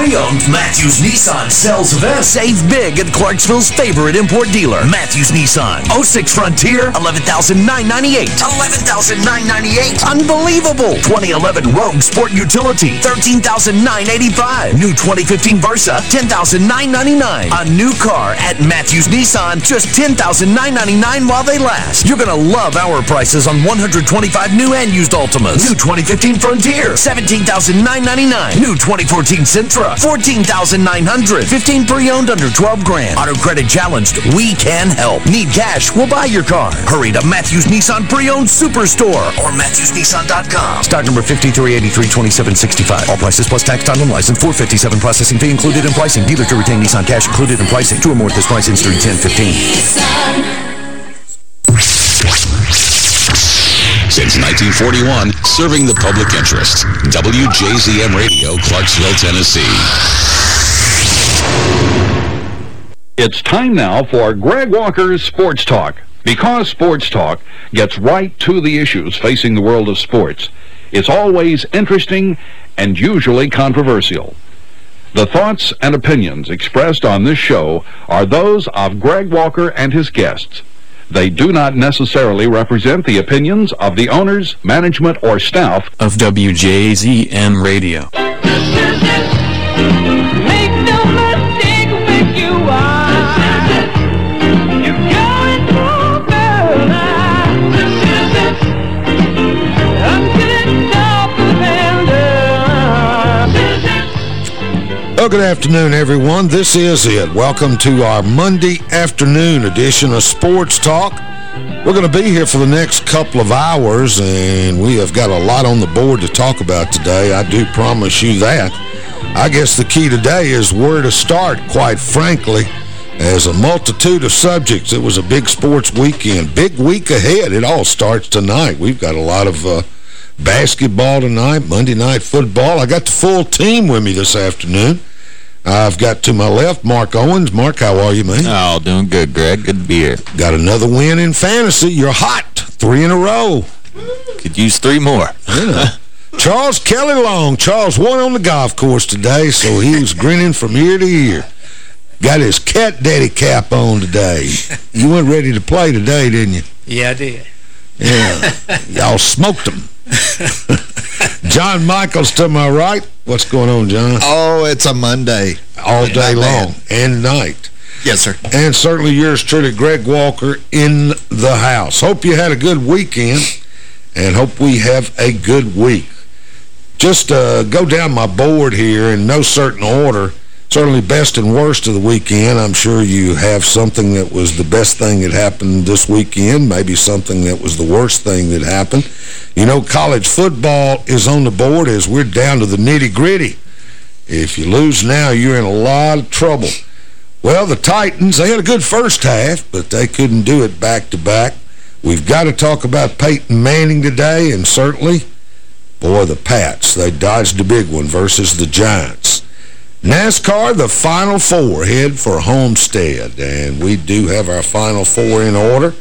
Pre-owned Matthews Nissan sales event. Save big at Clarksville's favorite import dealer, Matthews Nissan. 06 Frontier, 11998 11998 Unbelievable! 2011 Rogue Sport Utility, 13985 New 2015 Versa, 10999 A new car at Matthews Nissan, just 10999 while they last. You're gonna love our prices on 125 new and used Altimas. New 2015 Frontier, 17999 New 2014 Sentra, 14900 15 pre-owned under 12 grand. Auto credit challenged, we can help. Need cash, we'll buy your car. Hurry to Matthews Nissan Pre-Owned Superstore or MatthewsNissan.com. Stock number 53832765. All prices plus tax, time, and license. 457 processing fee included in pricing. Dealer to retain Nissan cash included in pricing. Two or more at this price ends 1015. Since 1941, serving the public interest. WJZM Radio, Clarksville, Tennessee. It's time now for Greg Walker's Sports Talk. Because Sports Talk gets right to the issues facing the world of sports, it's always interesting and usually controversial. The thoughts and opinions expressed on this show are those of Greg Walker and his guests. They do not necessarily represent the opinions of the owners, management, or staff of WJZM Radio. Good afternoon, everyone. This is it. Welcome to our Monday afternoon edition of Sports Talk. We're going to be here for the next couple of hours, and we have got a lot on the board to talk about today. I do promise you that. I guess the key today is where to start, quite frankly. As a multitude of subjects, it was a big sports weekend. Big week ahead. It all starts tonight. We've got a lot of... Uh, basketball tonight, Monday night football. I got the full team with me this afternoon. I've got to my left Mark Owens. Mark, how are you, man? Oh, doing good, Greg. Good to be here. Got another win in fantasy. You're hot. Three in a row. Could use three more. Yeah. Charles Kelly Long. Charles won on the golf course today, so he was grinning from ear to ear. Got his cat daddy cap on today. You went ready to play today, didn't you? Yeah, I did. Yeah. Y'all smoked them. John Michaels to my right. What's going on, John? Oh, it's a Monday. All day long and night. Yes, sir. And certainly yours truly, Greg Walker, in the house. Hope you had a good weekend and hope we have a good week. Just uh, go down my board here in no certain order. Certainly best and worst of the weekend. I'm sure you have something that was the best thing that happened this weekend, maybe something that was the worst thing that happened. You know, college football is on the board as we're down to the nitty-gritty. If you lose now, you're in a lot of trouble. Well, the Titans, they had a good first half, but they couldn't do it back-to-back. -back. We've got to talk about Peyton Manning today, and certainly, boy, the Pats. They dodged a big one versus the Giants. NASCAR, the Final Four head for Homestead, and we do have our Final Four in order.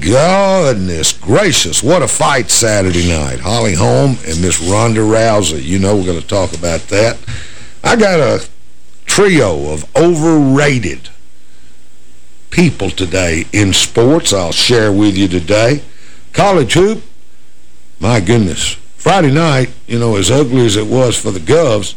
Goodness gracious, what a fight Saturday night. Holly Holm and Miss Ronda Rousey. You know we're going to talk about that. I got a trio of overrated people today in sports I'll share with you today. College hoop, my goodness. Friday night, you know, as ugly as it was for the Govs,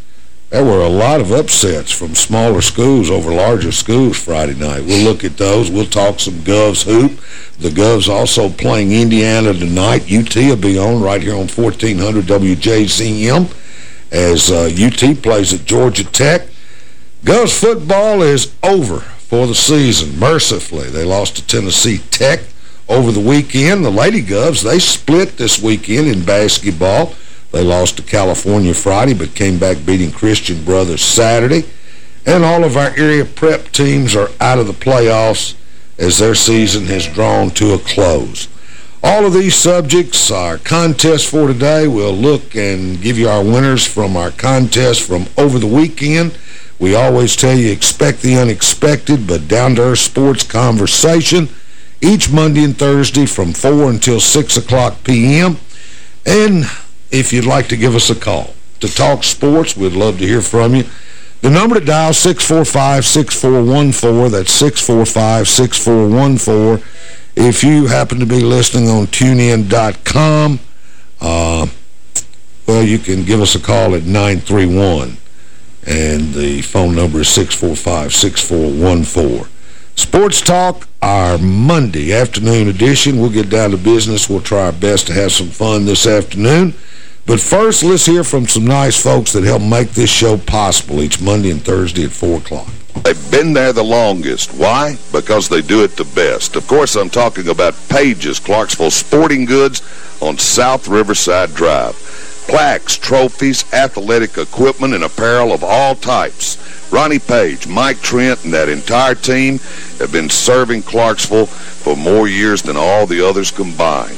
there were a lot of upsets from smaller schools over larger schools Friday night. We'll look at those. We'll talk some Govs hoop. The Govs also playing Indiana tonight. UT will be on right here on 1400 WJZM as uh, UT plays at Georgia Tech. Govs football is over for the season, mercifully. They lost to Tennessee Tech over the weekend. The Lady Govs, they split this weekend in basketball. They lost to California Friday, but came back beating Christian Brothers Saturday. And all of our area prep teams are out of the playoffs as their season has drawn to a close. All of these subjects, our contest for today, we'll look and give you our winners from our contest from over the weekend. We always tell you expect the unexpected, but down-to-earth sports conversation each Monday and Thursday from 4 until 6 o'clock p.m. And if you'd like to give us a call to talk sports, we'd love to hear from you. The number to dial, 645-6414. That's 645-6414. If you happen to be listening on TuneIn.com, uh, well, you can give us a call at 931, and the phone number is 645-6414. Sports Talk, our Monday afternoon edition. We'll get down to business. We'll try our best to have some fun this afternoon. But first, let's hear from some nice folks that help make this show possible each Monday and Thursday at 4 o'clock. They've been there the longest. Why? Because they do it the best. Of course, I'm talking about Pages, Clarksville Sporting Goods on South Riverside Drive. Plaques, trophies, athletic equipment, and apparel of all types. Ronnie Page, Mike Trent, and that entire team have been serving Clarksville for more years than all the others combined.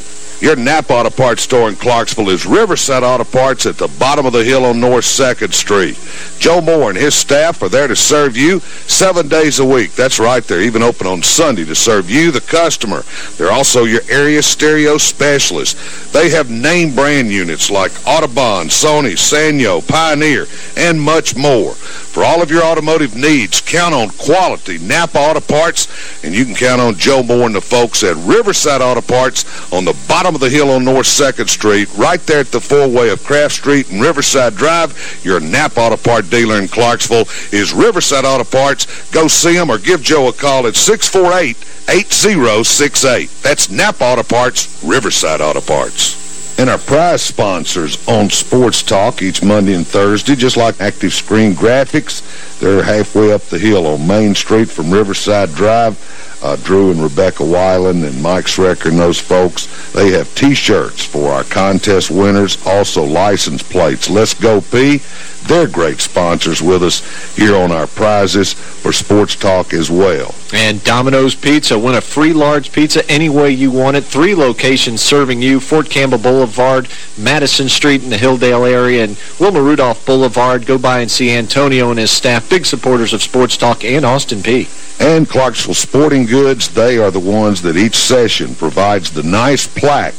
Your Napa Auto Parts store in Clarksville is Riverside Auto Parts at the bottom of the hill on North 2nd Street. Joe Moore and his staff are there to serve you seven days a week. That's right, they're even open on Sunday to serve you, the customer. They're also your area stereo specialist. They have name brand units like Autobahn, Sony, Sanyo, Pioneer, and much more. For all of your automotive needs, count on quality Napa Auto Parts, and you can count on Joe Moore and the folks at Riverside Auto Parts on the bottom of the hill on North 2nd Street, right there at the four-way of Craft Street and Riverside Drive. Your Napa Auto Part dealer in Clarksville is Riverside Auto Parts. Go see them or give Joe a call at 648-8068. That's Napa Auto Parts, Riverside Auto Parts. And our prize sponsors on Sports Talk each Monday and Thursday, just like Active Screen Graphics. They're halfway up the hill on Main Street from Riverside Drive. Uh, Drew and Rebecca Weiland and Mike Schrecker and those folks, they have T-shirts for our contest winners, also license plates. Let's Go Peay, they're great sponsors with us here on our prizes for Sports Talk as well. And Domino's Pizza, win a free large pizza any way you want it. Three locations serving you, Fort Campbell Boulevard, Madison Street in the Hilldale area, and Wilma Rudolph Boulevard. Go by and see Antonio and his staff, big supporters of Sports Talk and Austin Peay. and Clarksville Sporting Goods. They are the ones that each session provides the nice plaque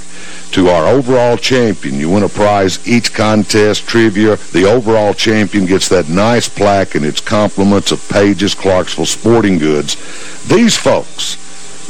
to our overall champion. You win a prize each contest, trivia. The overall champion gets that nice plaque and its compliments of Pages Clarksville Sporting Goods. These folks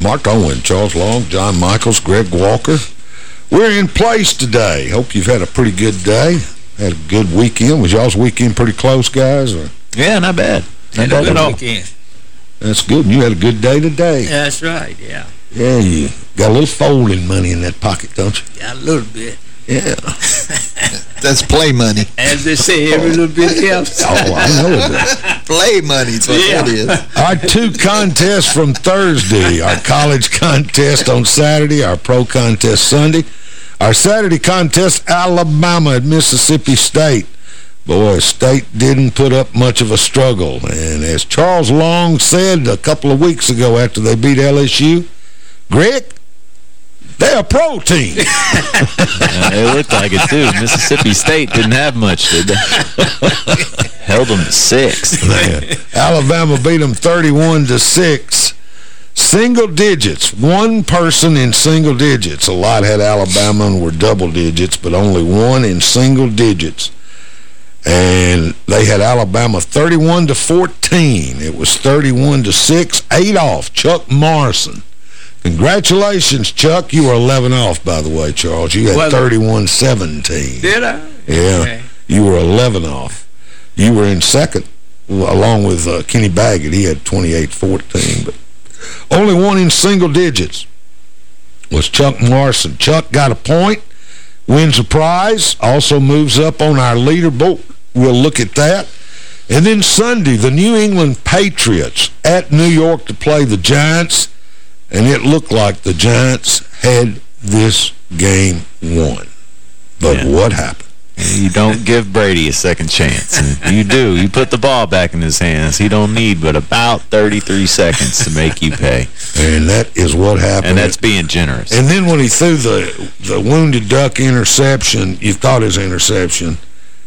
Mark Owen, Charles Long, John Michaels, Greg Walker. We're in place today. Hope you've had a pretty good day. Had a good weekend. Was y'all's weekend pretty close, guys? Or? Yeah, not bad. Not bad at all. Weekend. That's good. And you had a good day today. That's right, yeah. Yeah, you got a little folding money in that pocket, don't you? Yeah, a little bit. Yeah. That's play money. As they say, every little bit oh, helps. oh, I know that. play money is what Yeah. that is. Our two contests from Thursday, our college contest on Saturday, our pro contest Sunday. Our Saturday contest, Alabama at Mississippi State. Boy, State didn't put up much of a struggle. And as Charles Long said a couple of weeks ago after they beat LSU, Greg, They're a pro team. They looked like it, too. Mississippi State didn't have much, did they? Held them to six. Alabama beat them 31 to 6. Single digits. One person in single digits. A lot had Alabama and were double digits, but only one in single digits. And they had Alabama 31 to 14. It was 31 to 6. Eight off. Chuck Morrison. Congratulations, Chuck. You were 11 off, by the way, Charles. You had Well- 31-17. Did I? Yeah. Okay. You were 11 off. You were in second along with uh, Kenny Baggett. He had 28-14. But only one in single digits was Chuck Morrison. Chuck got a point, wins a prize, also moves up on our leaderboard. We'll look at that. And then Sunday, the New England Patriots at New York to play the Giants, and it looked like the Giants had this game won. But Yeah. what happened? You don't give Brady a second chance. And you do. You put the ball back in his hands. He don't need but about 33 seconds to make you pay. And that is what happened. And that's being generous. And then when he threw the the wounded duck interception, you thought his interception,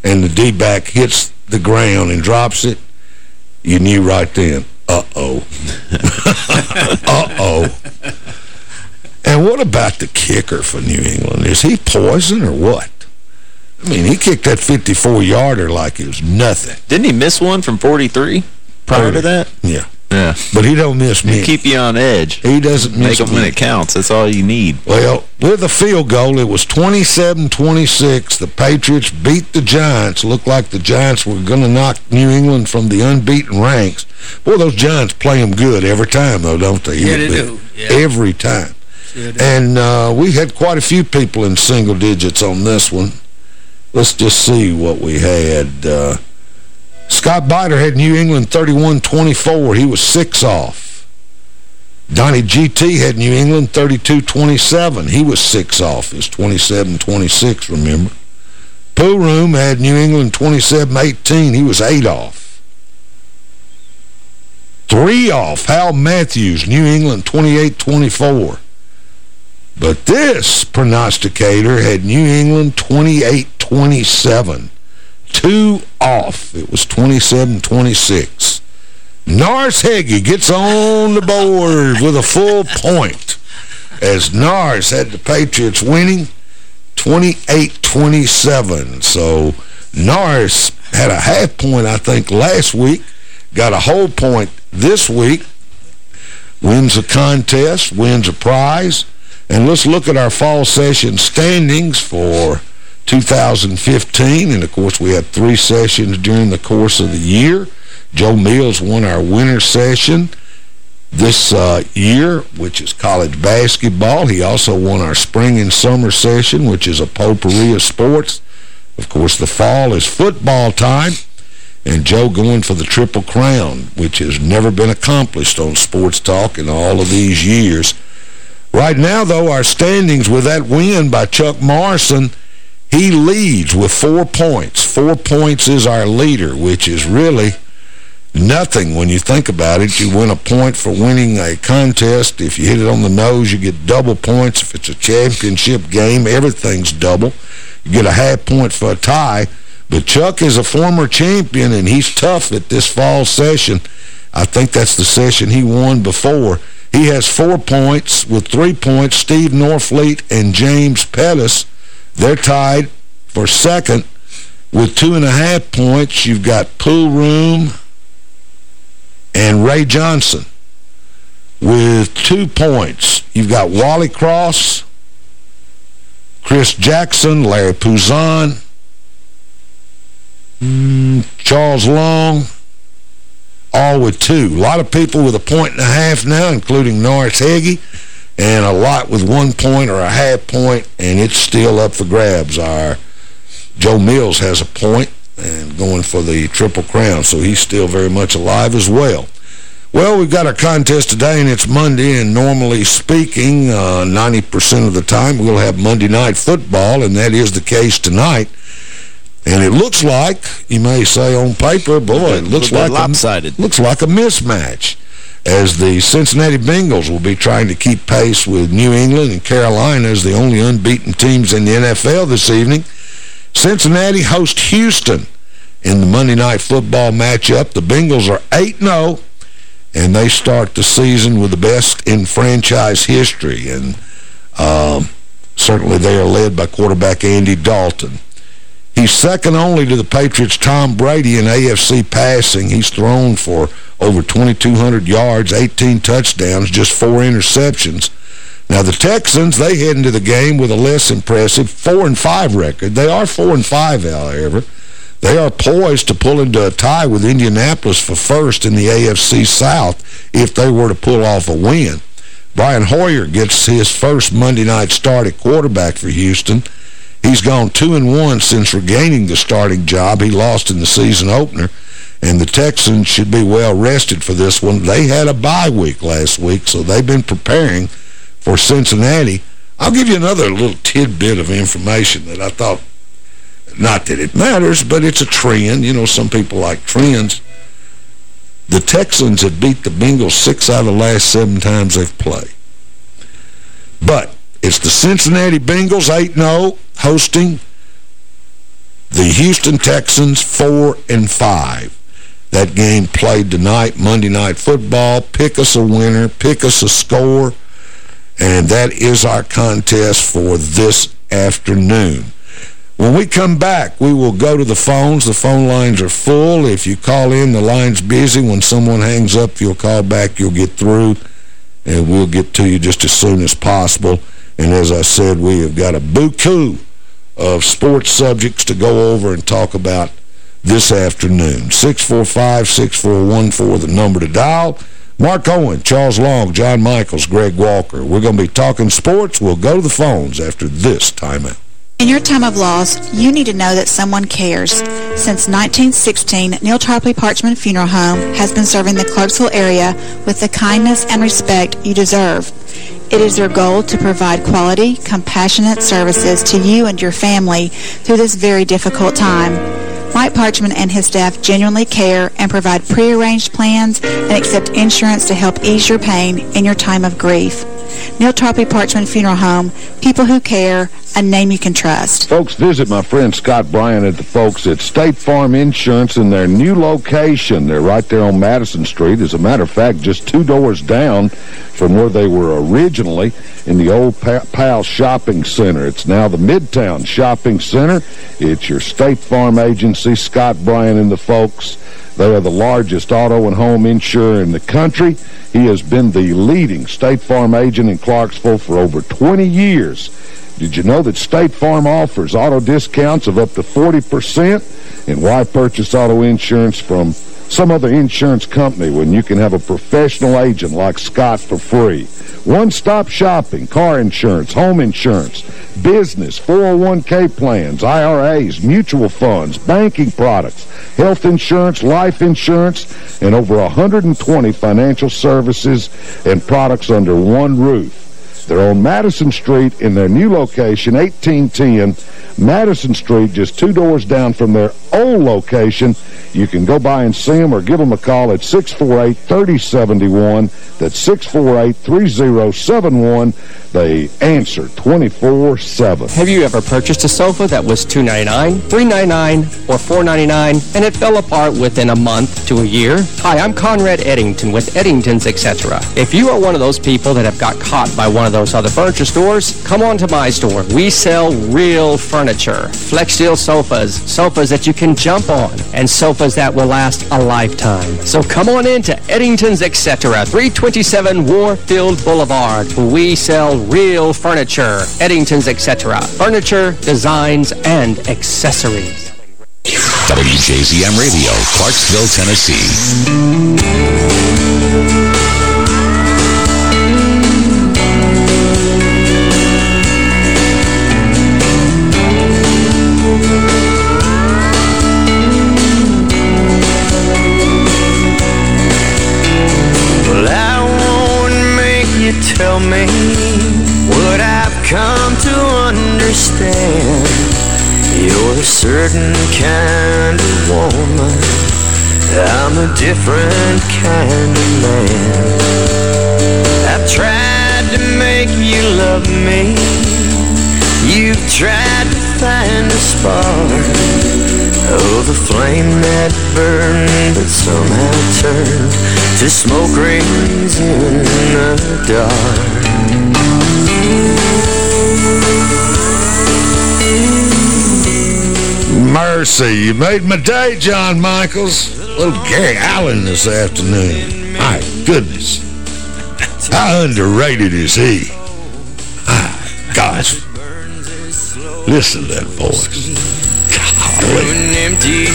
and the D-back hits the ground and drops it, you knew right then, uh-oh. uh-oh. And what about the kicker for New England? Is he poison or what? I mean, he kicked that 54-yarder like it was nothing. Didn't he miss one from 43 prior to that? Yeah. Yeah. But he don't miss me. Keep you on edge. He doesn't Make miss them when it counts. That's all you need. Well, with a field goal, it was 27-26. The Patriots beat the Giants. Looked like the Giants were going to knock New England from the unbeaten ranks. Boy, those Giants play them good every time, though, don't they? Yeah, they do. Yeah. Every time. Sure. And uh, we had quite a few people in single digits on this one. Let's just see what we had. Uh, Scott Biter had New England 31-24. He was six off. Donnie GT had New England 32-27. He was six off. It was 27-26, remember. Pool Room had New England 27-18. He was eight off. Three off. Hal Matthews, New England 28-24. But this prognosticator had New England 28-27. Two off. It was 27-26. Nars Heggie gets on the board with a full point as Nars had the Patriots winning 28-27. So Nars had a half point, I think, last week, got a whole point this week, wins a contest, wins a prize. And let's look at our fall session standings for 2015. And, of course, we had three sessions during the course of the year. Joe Mills won our winter session this uh, year, which is college basketball. He also won our spring and summer session, which is a potpourri of sports. Of course, the fall is football time. And Joe going for the Triple Crown, which has never been accomplished on Sports Talk in all of these years. Right now, though, our standings with that win by Chuck Morrison, he leads with four points. Four points is our leader, which is really nothing when you think about it. You win a point for winning a contest. If you hit it on the nose, you get double points. If it's a championship game, everything's double. You get a half point for a tie. But Chuck is a former champion, and he's tough at this fall session. I think that's the session he won before. He has four points. With three points, Steve Norfleet and James Pettis, they're tied for second. With two and a half points, you've got Pool Room and Ray Johnson. With two points, you've got Wally Cross, Chris Jackson, Larry Pouzon, mm, Charles Long, all with two. A lot of people with a point and a half now, including Norris Heggie, and a lot with one point or a half point, and it's still up for grabs. Our Joe Mills has a point and going for the Triple Crown, so he's still very much alive as well. Well, we've got a contest today, and it's Monday, and normally speaking, uh, 90% of the time we'll have Monday Night Football, and that is the case tonight. And it looks like, you may say on paper, boy, it looks like lopsided. A, looks like a mismatch. As the Cincinnati Bengals will be trying to keep pace with New England and Carolina as the only unbeaten teams in the NFL this evening. Cincinnati host Houston in the Monday Night Football matchup. The Bengals are 8-0, and they start the season with the best in franchise history. And um, certainly they are led by quarterback Andy Dalton. He's second only to the Patriots' Tom Brady in AFC passing. He's thrown for over 2,200 yards, 18 touchdowns, just four interceptions. Now, the Texans, they head into the game with a less impressive 4-5 and five record. They are 4-5, and five, however. They are poised to pull into a tie with Indianapolis for first in the AFC South if they were to pull off a win. Brian Hoyer gets his first Monday night start at quarterback for Houston. He's gone 2 and one since regaining the starting job. He lost in the season opener, and the Texans should be well rested for this one. They had a bye week last week, so they've been preparing for Cincinnati. I'll give you another little tidbit of information that I thought not that it matters, but it's a trend. You know, some people like trends. The Texans have beat the Bengals six out of the last seven times they've played. But it's the Cincinnati Bengals 8-0 hosting the Houston Texans 4 and 5. That game played tonight, Monday Night Football. Pick us a winner, pick us a score, and that is our contest for this afternoon. When we come back, we will go to the phones. The phone lines are full. If you call in, the line's busy. When someone hangs up, you'll call back, you'll get through, and we'll get to you just as soon as possible. And as I said, we have got a buku of sports subjects to go over and talk about this afternoon. 645-6414, the number to dial. Mark Owen, Charles Long, John Michaels, Greg Walker. We're going to be talking sports. We'll go to the phones after this timeout. In your time of loss, you need to know that someone cares. Since 1916, Neal Tarpley Parchman Funeral Home has been serving the Clarksville area with the kindness and respect you deserve. It is their goal to provide quality, compassionate services to you and your family through this very difficult time. Mike Parchman and his staff genuinely care and provide prearranged plans and accept insurance to help ease your pain in your time of grief. Neal Tarpley Parchman Funeral Home, people who care, a name you can trust. Folks, visit my friend Scott Bryan at the folks at State Farm Insurance in their new location. They're right there on Madison Street. As a matter of fact, just two doors down from where they were originally in the old Pal Shopping Center. It's now the Midtown Shopping Center. It's your State Farm agency, Scott Bryan and the folks. They are the largest auto and home insurer in the country. He has been the leading State Farm agent in Clarksville for over 20 years. Did you know that State Farm offers auto discounts of up to 40%? And why purchase auto insurance from some other insurance company when you can have a professional agent like Scott for free? One-stop shopping, car insurance, home insurance, business, 401k plans, IRAs, mutual funds, banking products, health insurance, life insurance, and over 120 financial services and products under one roof. They're on Madison Street in their new location, 1810 Madison Street, just two doors down from their old location. You can go by and see them or give them a call at 648-3071. That's 648-3071. They answer 24-7. Have you ever purchased a sofa that was 299, 399, or 499 and it fell apart within a month to a year? Hi, I'm Conrad Eddington with Eddington's Etc. If you are one of those people that have got caught by one of those other furniture stores, come on to my store. We sell real furniture, Flex Flexsteel sofas, sofas that you can jump on, and sofas that will last a lifetime. So come on in to Eddington's Etc. 327 Warfield Boulevard, we sell real furniture, Eddington's Etc. Furniture, designs, and accessories. WJZM Radio, Clarksville, Tennessee. Certain kind of woman, I'm a different kind of man. I've tried to make you love me. You've tried to find a spark. Oh, the flame that burned but somehow turned to smoke rings in the dark. Mercy, you made my day, John Michaels. Little Gary Allan this afternoon. My goodness. How underrated is he? Ah, gosh. Listen to that voice. Golly. An empty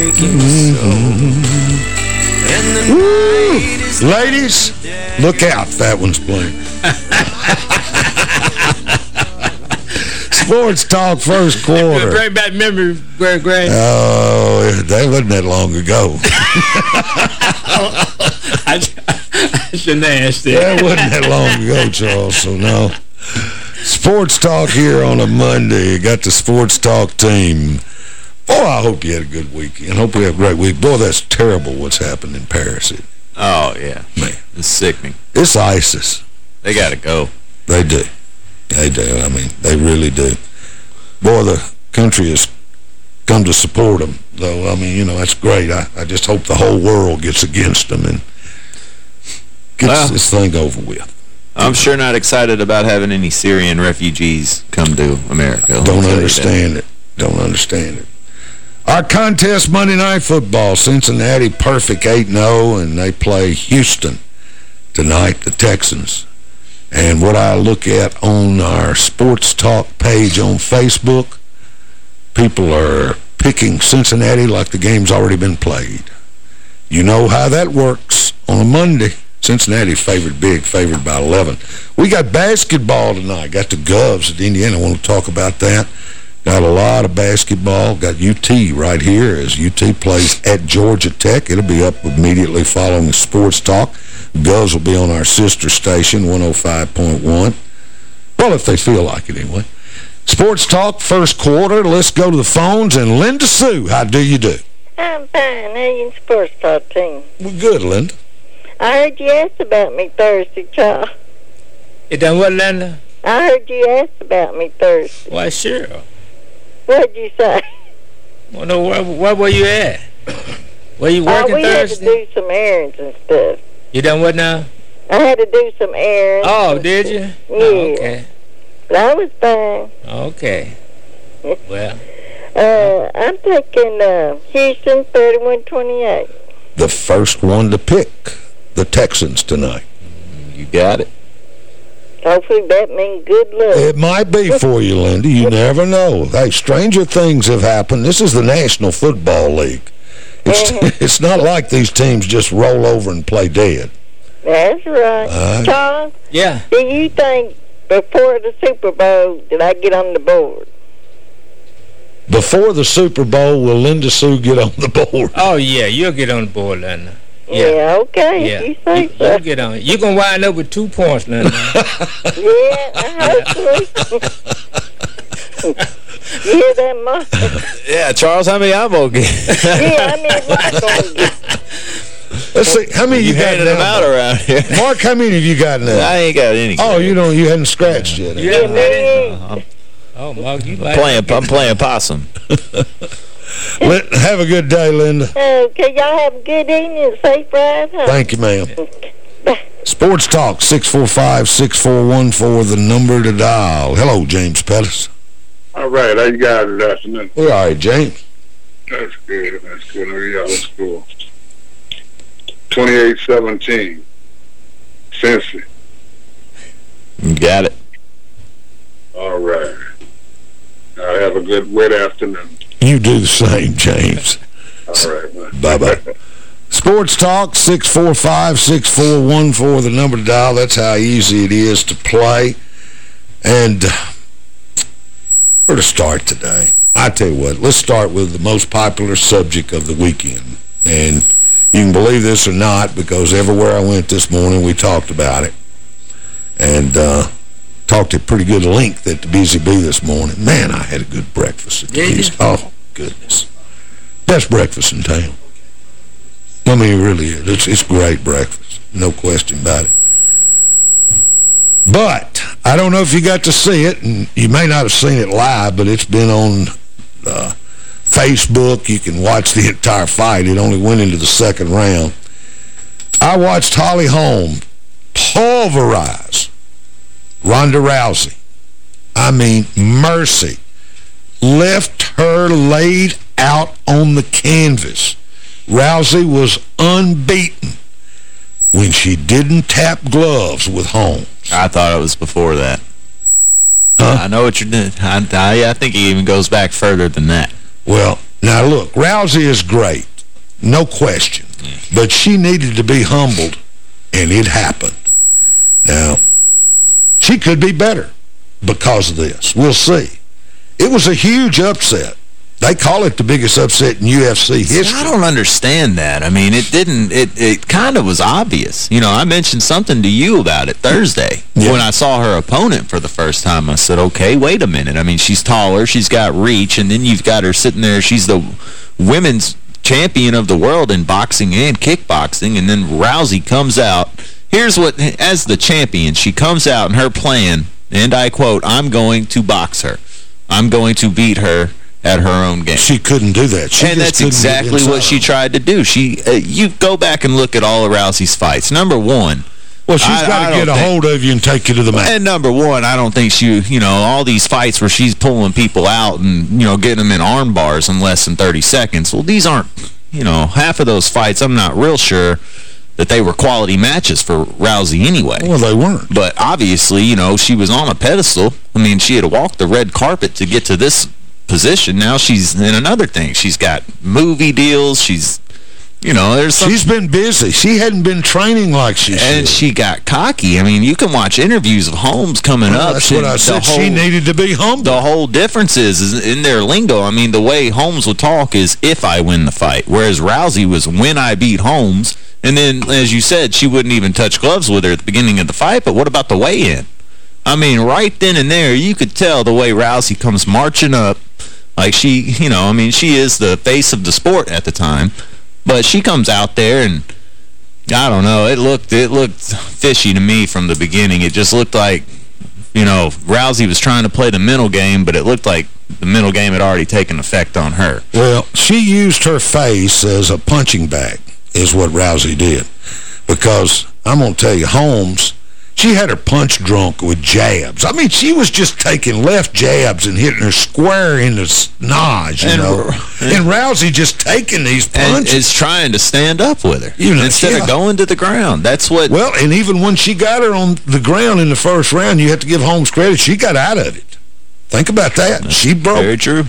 aching soul. And the night is Ladies, look out. That one's playing. Sports Talk first quarter. Bring back memory, Greg Gray. Oh, that wasn't that long ago. I, I shouldn't have asked that. That wasn't that long ago, Charles, so no. Sports Talk here on a Monday. You got the Sports Talk team. Oh, I hope you had a good weekend. hope we have a great week. Boy, that's terrible what's happened in Paris. Oh, yeah. Man. It's sickening. it's ISIS. They got to go. They do. They do. I mean, they really do. Boy, the country has come to support them, though. I mean, you know, that's great. I, I just hope the whole world gets against them and gets Well- this thing over with. I'm sure not excited about having any Syrian refugees come to America. I'll Don't tell you that. understand it. Don't understand it. Our contest Monday Night Football, Cincinnati perfect 8-0, and they play Houston tonight, the Texans. And what I look at on our Sports Talk page on Facebook, people are picking Cincinnati like the game's already been played. You know how that works on a Monday. Cincinnati favored big, favored by 11. We got basketball tonight. Got the Govs at Indiana. I want to talk about that. Got a lot of basketball. Got UT right here as UT plays at Georgia Tech. It'll be up immediately following the sports talk. Govs will be on our sister station, 105.1. Well, if they feel like it anyway. Sports talk, first quarter. Let's go to the phones. And Linda Sue, how do you do? I'm fine. How you in sports talk team? Well, good, Linda. I heard you ask about me Thursday, Charles. You done what, Linda? I heard you ask about me Thursday. Why, sure. What'd you say? Well, no, where, where were you at? Were you uh, working oh, we Thursday? had to do some errands and stuff. You done what now? I had to do some errands. Oh, did you? Yeah. Oh, okay. But I was fine. Okay. Well, Uh, I'm taking uh, Houston 3128. The first one to pick the Texans tonight. You got it. Hopefully that means good luck. It might be for you, Linda. You never know. Hey, stranger things have happened. This is the National Football League. It's, it's not like these teams just roll over and play dead. That's right. Uh, Charles, yeah. do you think before the Super Bowl did I get on the board? Before the Super Bowl, will Linda Sue get on the board? Oh, yeah, you'll get on the board, Linda. Yeah, okay, Yeah. if you say You, so. will get on. You're going to wind up with two points, Linda. Yeah, hopefully. You hear that, Mark? Yeah, Charles, how many I'm going to get? yeah, I mean, Mark gonna get Let's see. How many you, You got handing now? them out around here. Mark, how many have you got now? I ain't got any. Oh, you don't. You hadn't scratched yet. You huh? haven't had? I'm Oh, Mark, you like playing, I'm playing possum. Lin- have a good day, Linda. Oh, okay, y'all have a good evening safe ride home. Thank you, ma'am. Sports Talk, 645-6414, the number to dial. Hello, James Pettis. All right, how you guys this afternoon? We're all right, James. That's good. That's good. How y'all at school? 2817. Cincy. You got it. All right. I have a good wet afternoon. You do the same, James. All right, man. Bye-bye. Sports Talk, 645-6414, the number to dial. That's how easy it is to play. And uh, where to start today? I tell you what, let's start with the most popular subject of the weekend. And you can believe this or not, because everywhere I went this morning, we talked about it. And uh, talked at pretty good length at the BZB this morning. Man, I had a good breakfast at the? BZB. Oh, goodness. Best breakfast in town. I mean, it really is. It's, it's great breakfast. No question about it. But, I don't know if you got to see it, and you may not have seen it live, but it's been on uh, Facebook. You can watch the entire fight. It only went into the second round. I watched Holly Holm pulverize Ronda Rousey. I mean, mercy. Left her laid out on the canvas. Rousey was unbeaten when she didn't tap gloves with Holmes. I thought it was before that. I know what you're doing. I, I, I think it even goes back further than that. Well, now look, Rousey is great. No question. But she needed to be humbled, and it happened. Now, she could be better because of this. We'll see. It was a huge upset. They call it the biggest upset in UFC history. See, I don't understand that. I mean, it didn't, it, it kind of was obvious. You know, I mentioned something to you about it Thursday. Yeah. When I saw her opponent for the first time, I said, okay, wait a minute. I mean, she's taller, she's got reach, and then you've got her sitting there. She's the women's champion of the world in boxing and kickboxing, and then Rousey comes out. Here's what, as the champion, she comes out and her plan, and I quote, I'm going to box her. I'm going to beat her at her own game. She couldn't do that. She and that's exactly what she tried to do. She, uh, You go back and look at all of Rousey's fights. Number one... Well, she's got to get a think- hold of you and take you to the mat. and number one, I don't think she, you know, all these fights where she's pulling people out and, you know, getting them in arm bars in less than 30 seconds. Well, these aren't, you know, half of those fights, I'm not real sure that they were quality matches for Rousey anyway. Well, they weren't. But obviously, you know, she was on a pedestal. I mean, she had walked the red carpet to get to this position. Now she's in another thing. She's got movie deals. She's, you know, there's some She's been busy. She hadn't been training like she should. and she got cocky. I mean, you can watch interviews of Holmes coming Well, up. that's She- what I said. whole- she needed to be humble. The whole difference is, is in their lingo. I mean, the way Holmes would talk is if I win the fight, whereas Rousey was when I beat Holmes. And then, as you said, she wouldn't even touch gloves with her at the beginning of the fight. But what about the weigh-in? I mean, right then and there, you could tell the way Rousey comes marching up. Like she, you know, I mean, she is the face of the sport at the time. But she comes out there and I don't know. It looked it looked fishy to me from the beginning. It just looked like, you know, Rousey was trying to play the mental game, but it looked like the mental game had already taken effect on her. Well, she used her face as a punching bag, is what Rousey did. Because, I'm going to tell you, Holmes, she had her punch drunk with jabs. I mean, she was just taking left jabs and hitting her square in the snodge, you And- know. And Rousey just taking these And punches. is trying to stand up with her You know, instead yeah. of going to the ground. That's what... Well, and even when she got her on the ground in the first round, you have to give Holmes credit. She got out of it. Think about that. she broke. Very true.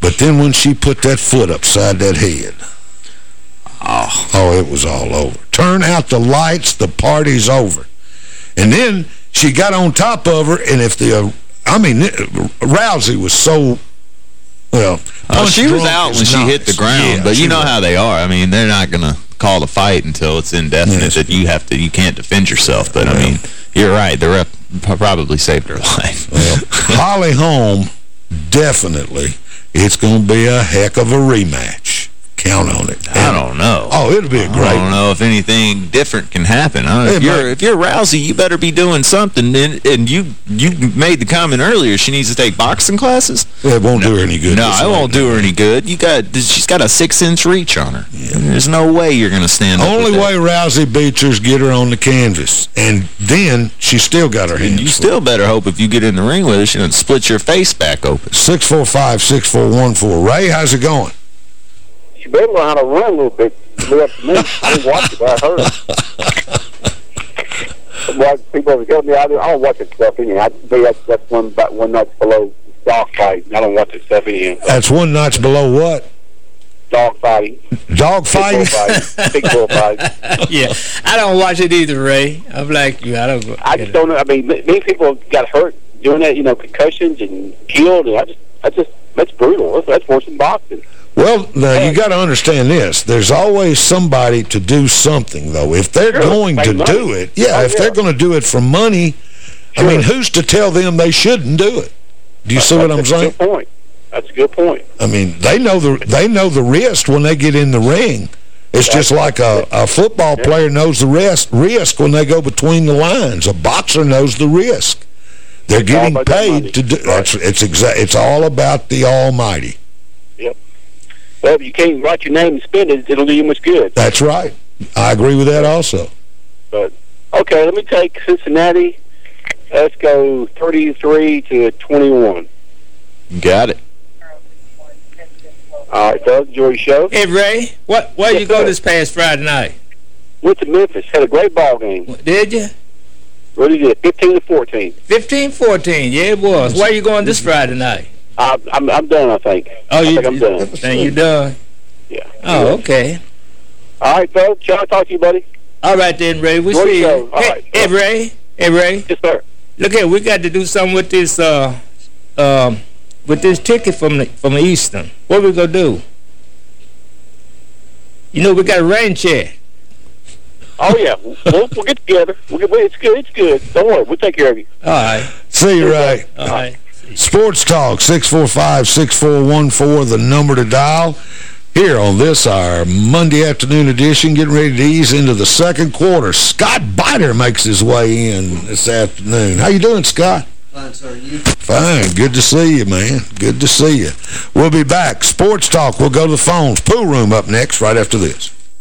But then when she put that foot upside that head, oh, oh it was all over. Turn out the lights, the party's over. And then she got on top of her, and if the, uh, I mean, Rousey was so, well, Oh, she was out when she nice. hit the ground, Yeah, but you know was. how they are. I mean, they're not going to call the fight until it's indefinite Yes. that you have to, you can't defend yourself. But, I mean, you're right. The ref probably saved her life. Well, Holly Holm, definitely, it's going to be a heck of a rematch. Count on it. I don't know. Oh, it'll be a great I don't know if anything different can happen. I don't know. It if, you're, if you're Rousey, you better be doing something. And, and you you made the comment earlier, she needs to take boxing classes. It won't do her any good. No, it won't do her any good. You got She's got a six-inch reach on her. There's no way you're going to stand up Only way Rousey beats her is get her on the canvas. And then she still got her hands You full. still better hope if you get in the ring with her, she doesn't split your face back open. 645-6414. Ray, how's it going? She better learn how to run a little bit. It's to me. I didn't watch it. I heard. Like people have told me, I don't, I don't watch that stuff anyhow. I just be that's, that's one about one notch below dog fighting. I don't watch that stuff anyhow. That's one notch below what? Dog fighting, Dog big bull fighting? fighting, big bull fighting. yeah, I don't watch it either, Ray. I'm like you. I don't. I just don't know. I mean, many people got hurt doing that. You know, concussions and killed, and I just, I just, that's brutal. That's, that's worse than boxing. Well, now, you got to understand this. There's always somebody to do something, though. If they're Sure, going to money. do it, yeah, Oh, if they're going to do it for money, I mean, who's to tell them they shouldn't do it? Do you see what I'm That's saying? a good point. That's a good point. I mean, they know the they know the risk when they get in the ring. It's just like a, a football player knows the rest, risk when they go between the lines. A boxer knows the risk. They're getting that money. paid to do that's it's exa it's all about the almighty. Yep. Well, if you can't write your name and spend it, it'll do you much good. That's right. I agree with that also. But okay, let me take Cincinnati. Let's go 33 to 21. Got it. All right, Doug, enjoy your show. Hey, Ray, what, where Yes, you go sir. this past Friday night? Went to Memphis, had a great ball game. What, Did you? Really did, you? 15 to 14. 15-14, yeah, it was. Where you going this Friday night? I, I'm, I'm done, I think. Oh, I you, think I'm done. Think you done? Yeah. Oh, okay. All right, Doug, shall I talk to you, buddy? All right then, Ray. We Enjoy see you. show. All Hey, right. hey, Ray. Hey, Ray. Yes, sir. Look here, we got to do something with this, uh, um, with this ticket from the, from the Eastern. What we gonna do? You know, we got a rain check. Oh, yeah. we'll, we'll get together. We'll get, it's good. It's good. Don't worry. We'll take care of you. All right. See you, Ray. All right. Sports Talk, 645-6414, the number to dial. Here on this, our Monday afternoon edition, getting ready to ease into the second quarter. Scott Biter makes his way in this afternoon. How you doing, Scott? Fine, sir. You? Fine. Good to see you, man. Good to see you. We'll be back. Sports Talk. We'll go to the phones. Pool Room up next, right after this.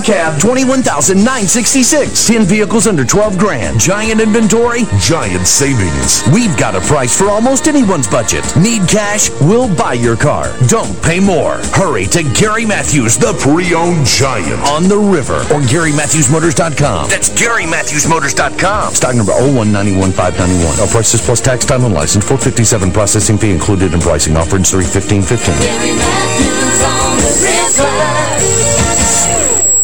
Cab, 21,966. 10 vehicles under 12 grand. Giant inventory, giant savings. We've got a price for almost anyone's budget. Need cash? We'll buy your car. Don't pay more. Hurry to Gary Matthews, the pre-owned giant on the river or GaryMatthewsMotors.com. That's GaryMatthewsMotors.com. Stock number 0191591. All prices plus tax, time, and license. 457 processing fee included in pricing. Offered 31515.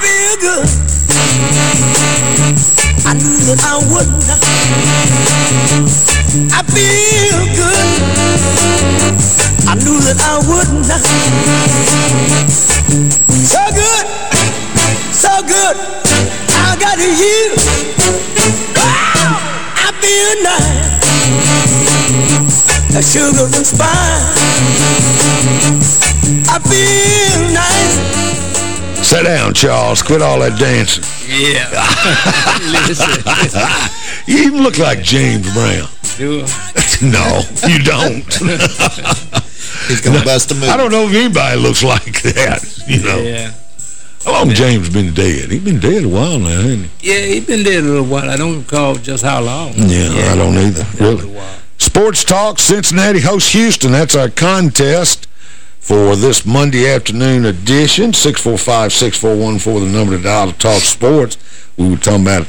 Feel good. I knew that I would not. I feel good. I knew that I would not. So good, so good. I got you. Wow, I feel nice. The sugar and spice. I feel nice. Sit down, Charles. Quit all that dancing. Yeah. you even look like James Brown. Do no, you don't. He's going to bust a move. I don't know if anybody looks like that, you know. Yeah. How long James been dead? He's been dead a while now, hasn't he? Yeah, he been dead a little while. I don't recall just how long. Yeah, I don't either, really. Sports Talk, Cincinnati hosts Houston. That's our contest for this Monday afternoon edition. 645-6414, the number to dial to talk sports. We were talking about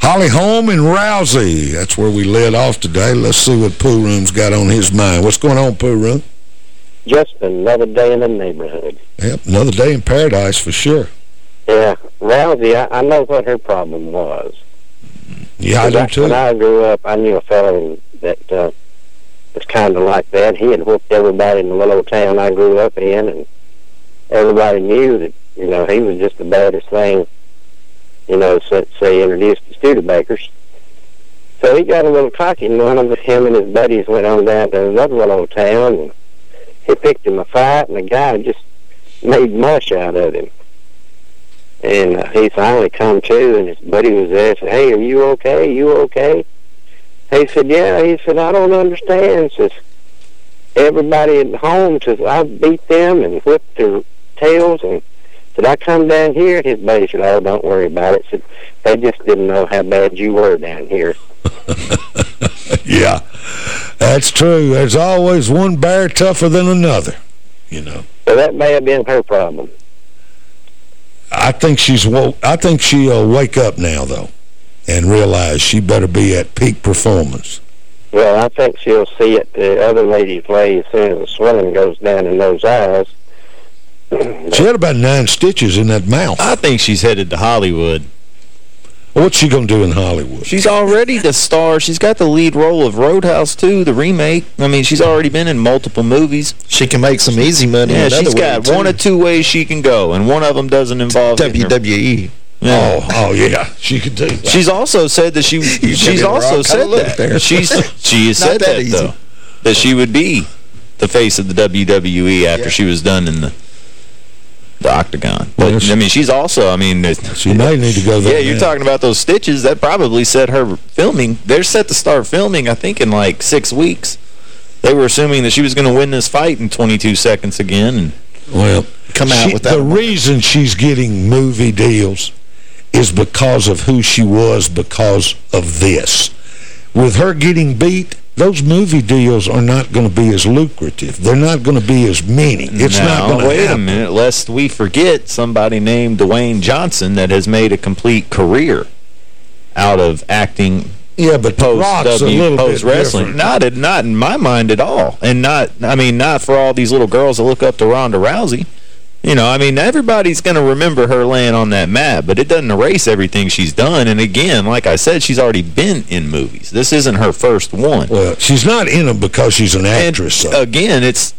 Holly Holm and Rousey. That's where we led off today. Let's see what Pool Room's got on his mind. What's going on, Pool Room? Just another day in the neighborhood. Yep, another day in paradise for sure. Yeah, Rousey, I, I know what her problem was. Yeah, I do too. When I grew up, I knew a fellow that uh, was kind of like that. He had whooped everybody in the little town I grew up in, and everybody knew that, you know, he was just the baddest thing, you know, since they introduced the Studebakers. So he got a little cocky, and one of him and his buddies went on down to another little town, and he picked him a fight, and the guy just made mush out of him. And uh, he finally come to, and his buddy was there. Said, "Hey, are you okay? You okay?" He said, "Yeah." He said, "I don't understand." Says everybody at home says I beat them and whipped their tails, and said I come down here. And his buddy said, "Oh, don't worry about it." Said they just didn't know how bad you were down here. Yeah, that's true. There's always one bear tougher than another, you know. So that may have been her problem. I think she's woke. I think she'll wake up now, though, and realize she better be at peak performance. Well, I think she'll see it the other lady play as soon as the swelling goes down in those eyes. She had about nine stitches in that mouth. I think she's headed to Hollywood. What's she going to do in Hollywood? She's already the star. She's got the lead role of Roadhouse 2, the remake. I mean, she's already been in multiple movies. She can make some easy money Yeah, another she's way, got one or two ways she can go, and one of them doesn't involve hitting her. WWE. Yeah. Oh, oh, yeah. She could do that. She's also said that she. She's also said that. there. She's she has said that that, though, that she would be the face of the WWE after she was done in the the octagon. But I mean, she's also. I mean, she may need to go there. Yeah, you're now. talking about those stitches. That probably set her filming. They're set to start filming. I think in like six weeks. They were assuming that she was going to win this fight in 22 seconds again. And Well, Come out she- with that The reason she's getting movie deals is because of who she was because of this. With her getting beat, those movie deals are not going to be as lucrative. They're not going to be as many. It's not going to wait happen. a minute, lest we forget somebody named Dwayne Johnson that has made a complete career out of acting Yeah, but post W post wrestling. Not not in my mind at all, and not I mean not for all these little girls that look up to Ronda Rousey. You know, I mean, everybody's going to remember her laying on that mat, but it doesn't erase everything she's done. And again, like I said, she's already been in movies. This isn't her first one. Well, she's not in them because she's an actress. And again, it's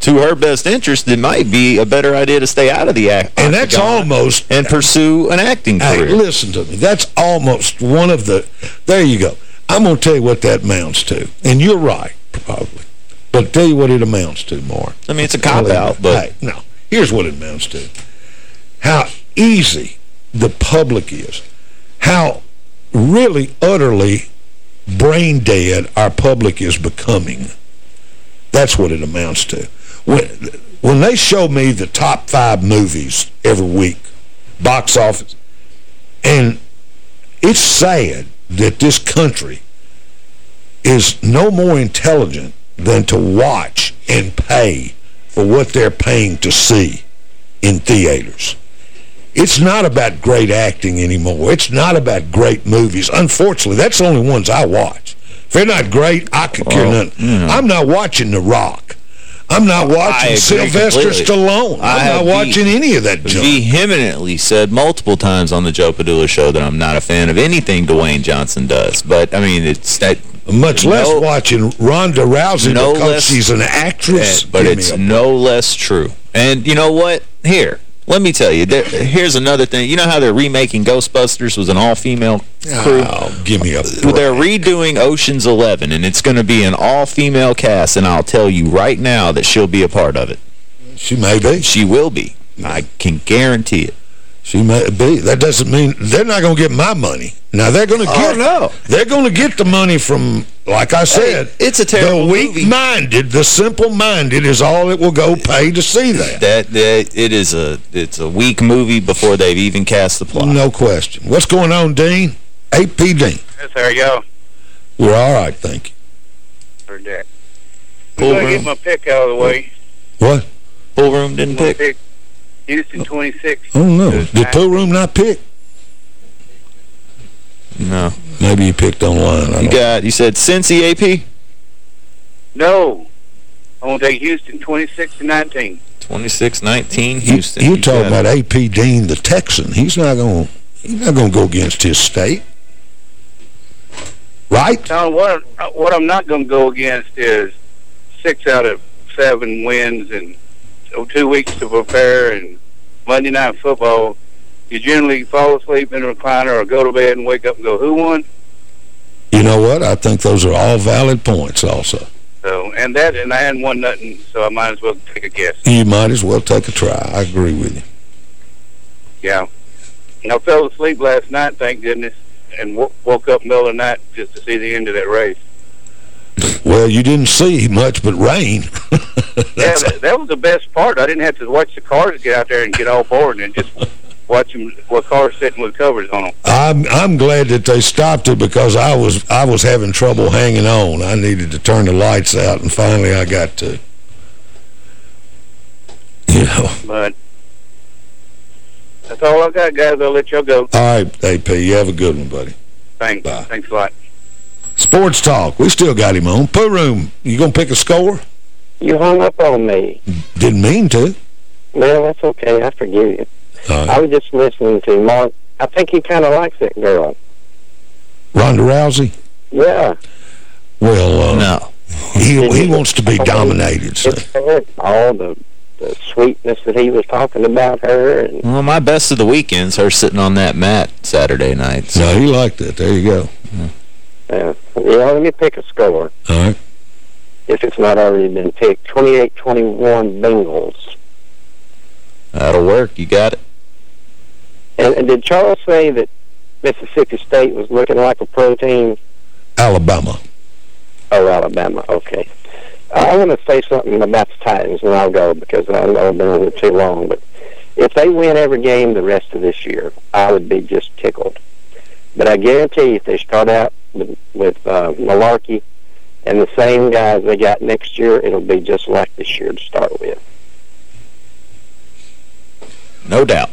to her best interest. It might be a better idea to stay out of the act. And that's almost... and pursue an acting Hey, career. listen to me. That's almost one of the... There you go. I'm going to tell you what that amounts to. And you're right, probably. But I'll tell you what it amounts to, more. I mean, it's a cop-out, but... Hey, no. Here's what it amounts to. How easy the public is. How really, utterly brain dead our public is becoming. That's what it amounts to. When, when they show me the top five movies every week, box office, and it's sad that this country is no more intelligent than to watch and pay for what they're paying to see in theaters. It's not about great acting anymore. It's not about great movies. Unfortunately, that's the only ones I watch. If they're not great, I could care Well, nothing. you know. I'm not watching The Rock. I'm not watching Sylvester completely. Stallone. I'm not watching any of that junk. vehemently said multiple times on the Joe Padula show that I'm not a fan of anything Dwayne Johnson does. But, I mean, it's that... Much less no- watching Ronda Rousey no because less- she's an actress. Eh, but Give it's no less true. And you know what? Here, let me tell you. There, here's another thing. You know how they're remaking Ghostbusters was an all-female crew? Oh, give me a Well, They're redoing Ocean's 11, and it's going to be an all-female cast, and I'll tell you right now that she'll be a part of it. She may be. She will be. I can guarantee it. She may be. That doesn't mean they're not going to get my money. Now they're going to get. Oh, get no. they're going to get the money from like I said. it's a terrible The weak-minded, the simple-minded is all it will go pay to see that. That, that it is a it's a weak movie before they've even cast the plot. No question. What's going on, Dean? AP Dean. Yes, there you go. We're all right, thank you. For that. Full I'm going to room. get my pick out of the way. What? Pool Room didn't pick. pick Houston 26. I don't know. Did Pool Room not pick? No. Maybe you picked online. I You don't- got you said Cincy AP No. I'm going to take Houston 26 to 19. 26-19 Houston. You're You talking got about AP Dean, the Texan. He's not going. He's not going to go against his state, right? Now, what, what I'm not going to go against is six out of seven wins and so Oh, two weeks to prepare and Monday Night Football. You generally fall asleep in a recliner or go to bed and wake up and go, who won? You know what? I think those are all valid points. Also, So, and that, and I hadn't won nothing, so I might as well take a guess. you might as well take a try. I agree with you. Yeah. I fell asleep last night, thank goodness, and w woke up middle of the night just to see the end of that race. Well, you didn't see much but rain. yeah, that, that was the best part. I didn't have to watch the cars get out there and get all bored and just watch them, what cars sitting with covers on them. I'm I'm glad that they stopped it because I was I was having trouble hanging on. I needed to turn the lights out, and finally I got to. You know. But that's all I got, guys. I'll let y'all go. All right, AP, you have a good one, buddy. Thanks. Thanks a lot. Sports Talk, we still got him on. Pool Room, you going to pick a score? You hung up on me. Didn't mean to. Well, that's okay. I forgive you. All I was just listening to Mark. I think he kind of likes that girl. Ronda Rousey? Yeah. Well, uh, no. He, he wants to be dominated. So. All the, the sweetness that he was talking about her. And Well, my best of the weekend's her sitting on that mat Saturday night. So. No, he liked it. There you go. Yeah. yeah, let me pick a score. All right. If it's not already been picked, 28-21 Bengals. That'll work. You got it. And, and did Charles say that Mississippi State was looking like a pro team? Alabama. Oh, Alabama. Okay. I want to say something about the Titans, and I'll go because I know I've been on it too long. But if they win every game the rest of this year, I would be just tickled. But I guarantee you, if they start out with, with uh, Mularkey and the same guys they got next year, it'll be just like this year to start with. No doubt.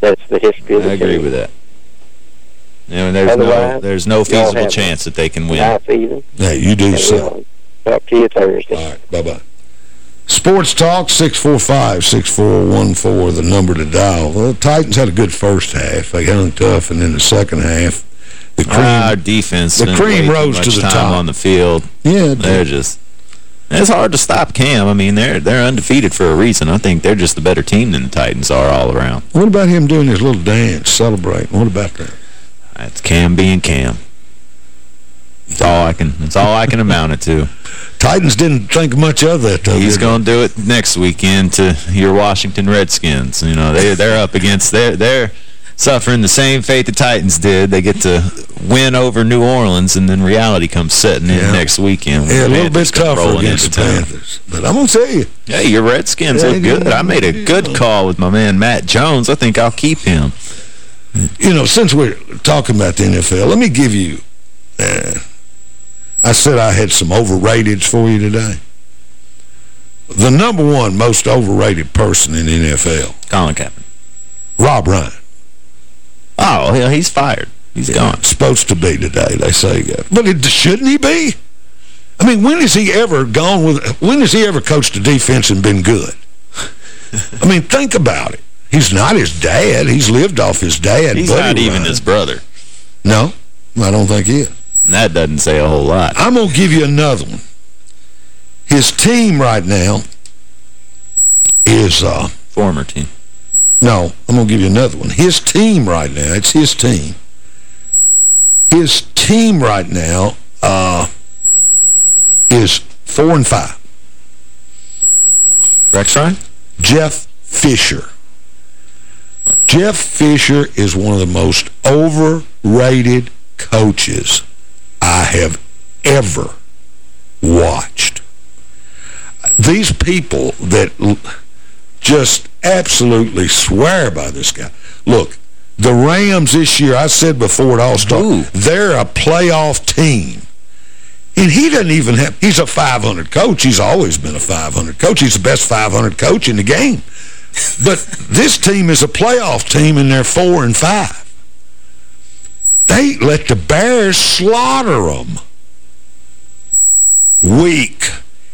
That's the history of the I agree team. with that. You know, there's no Otherwise, there's no feasible chance that they can win. Nice evening. Yeah, you do so. we'll Talk to you Thursday. All right, bye-bye. Sports Talk, 645-6414, the number to dial. Well, the Titans had a good first half. They hung tough, and then the second half, the cream, Our defense the cream rose to the top. on the field. Yeah, they're just. It's hard to stop Cam. I mean, they're they're undefeated for a reason. I think they're just the better team than the Titans are all around. What about him doing his little dance, celebrating? What about that? That's Cam being Cam. That's all I can. That's all I can amount it to. Titans didn't think much of that, though. He's going to do it next weekend to your Washington Redskins. You know, they they're up against they're they're suffering the same fate the Titans did. They get to win over New Orleans, and then reality comes setting in next weekend. Yeah, a little bit tougher against the. Panthers. But I'm going to tell you, Yeah, your Redskins look good. I made a good call with my man Matt Jones. I think I'll keep him. you know, since we're talking about the NFL, let me give you, uh, I said I had some overrateds for you today. The number one most overrated person in the NFL, Colin Kaepernick. Rob Ryan. Oh, yeah, he's fired. He's gone. Supposed to be today, they say. But it, shouldn't he be? I mean, when has he ever gone with, when has he ever coached a defense and been good? I mean, think about it. He's not his dad. He's lived off his dad. He's not even his brother. No, I don't think he is. And that doesn't say a whole lot. I'm going to give you another one. His team right now is, uh, Former team. No, I'm going to give you another one. His team right now, it's his team. His team right now uh, is four and five. Rex Ryan? Jeff Fisher. Jeff Fisher is one of the most overrated coaches I have ever watched. These people that just absolutely swear by this guy. Look, the Rams this year, I said before it all started, they're a playoff team. And he doesn't even have, he's a 500 coach. He's always been a 500 coach. He's the best 500 coach in the game. But this team is a playoff team, and they're 4 and five. They let the Bears slaughter them. Weak.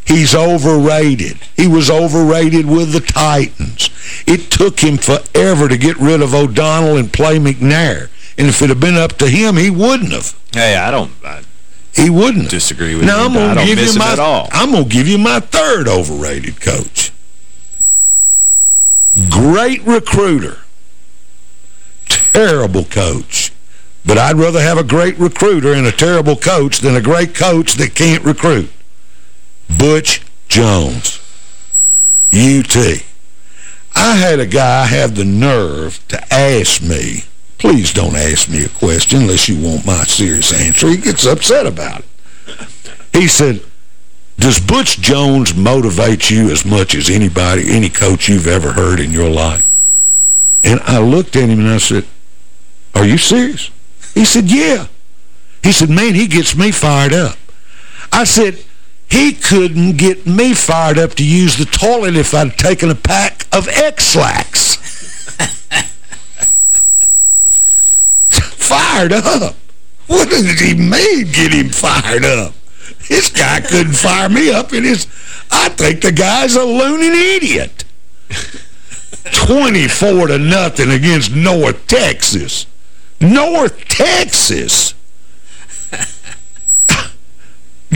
He's overrated. He was overrated with the Titans. It took him forever to get rid of O'Donnell and play McNair. And if it had been up to him, he wouldn't have. Hey, I don't I He wouldn't. disagree with Now you. I'm I gonna don't give miss you him my at all. I'm gonna give you my third overrated coach. Great recruiter. Terrible coach. But I'd rather have a great recruiter and a terrible coach than a great coach that can't recruit. Butch Jones. UT. I had a guy have the nerve to ask me, please don't ask me a question unless you want my serious answer. He gets upset about it. He said, does Butch Jones motivate you as much as anybody, any coach you've ever heard in your life? And I looked at him and I said, are you serious? He said, yeah. He said, man, he gets me fired up. I said, he couldn't get me fired up to use the toilet if I'd taken a pack of X-Lax. fired up. What did he mean get him fired up? This guy couldn't fire me up in his... I think the guy's a loony idiot. 24 to nothing against North Texas. North Texas.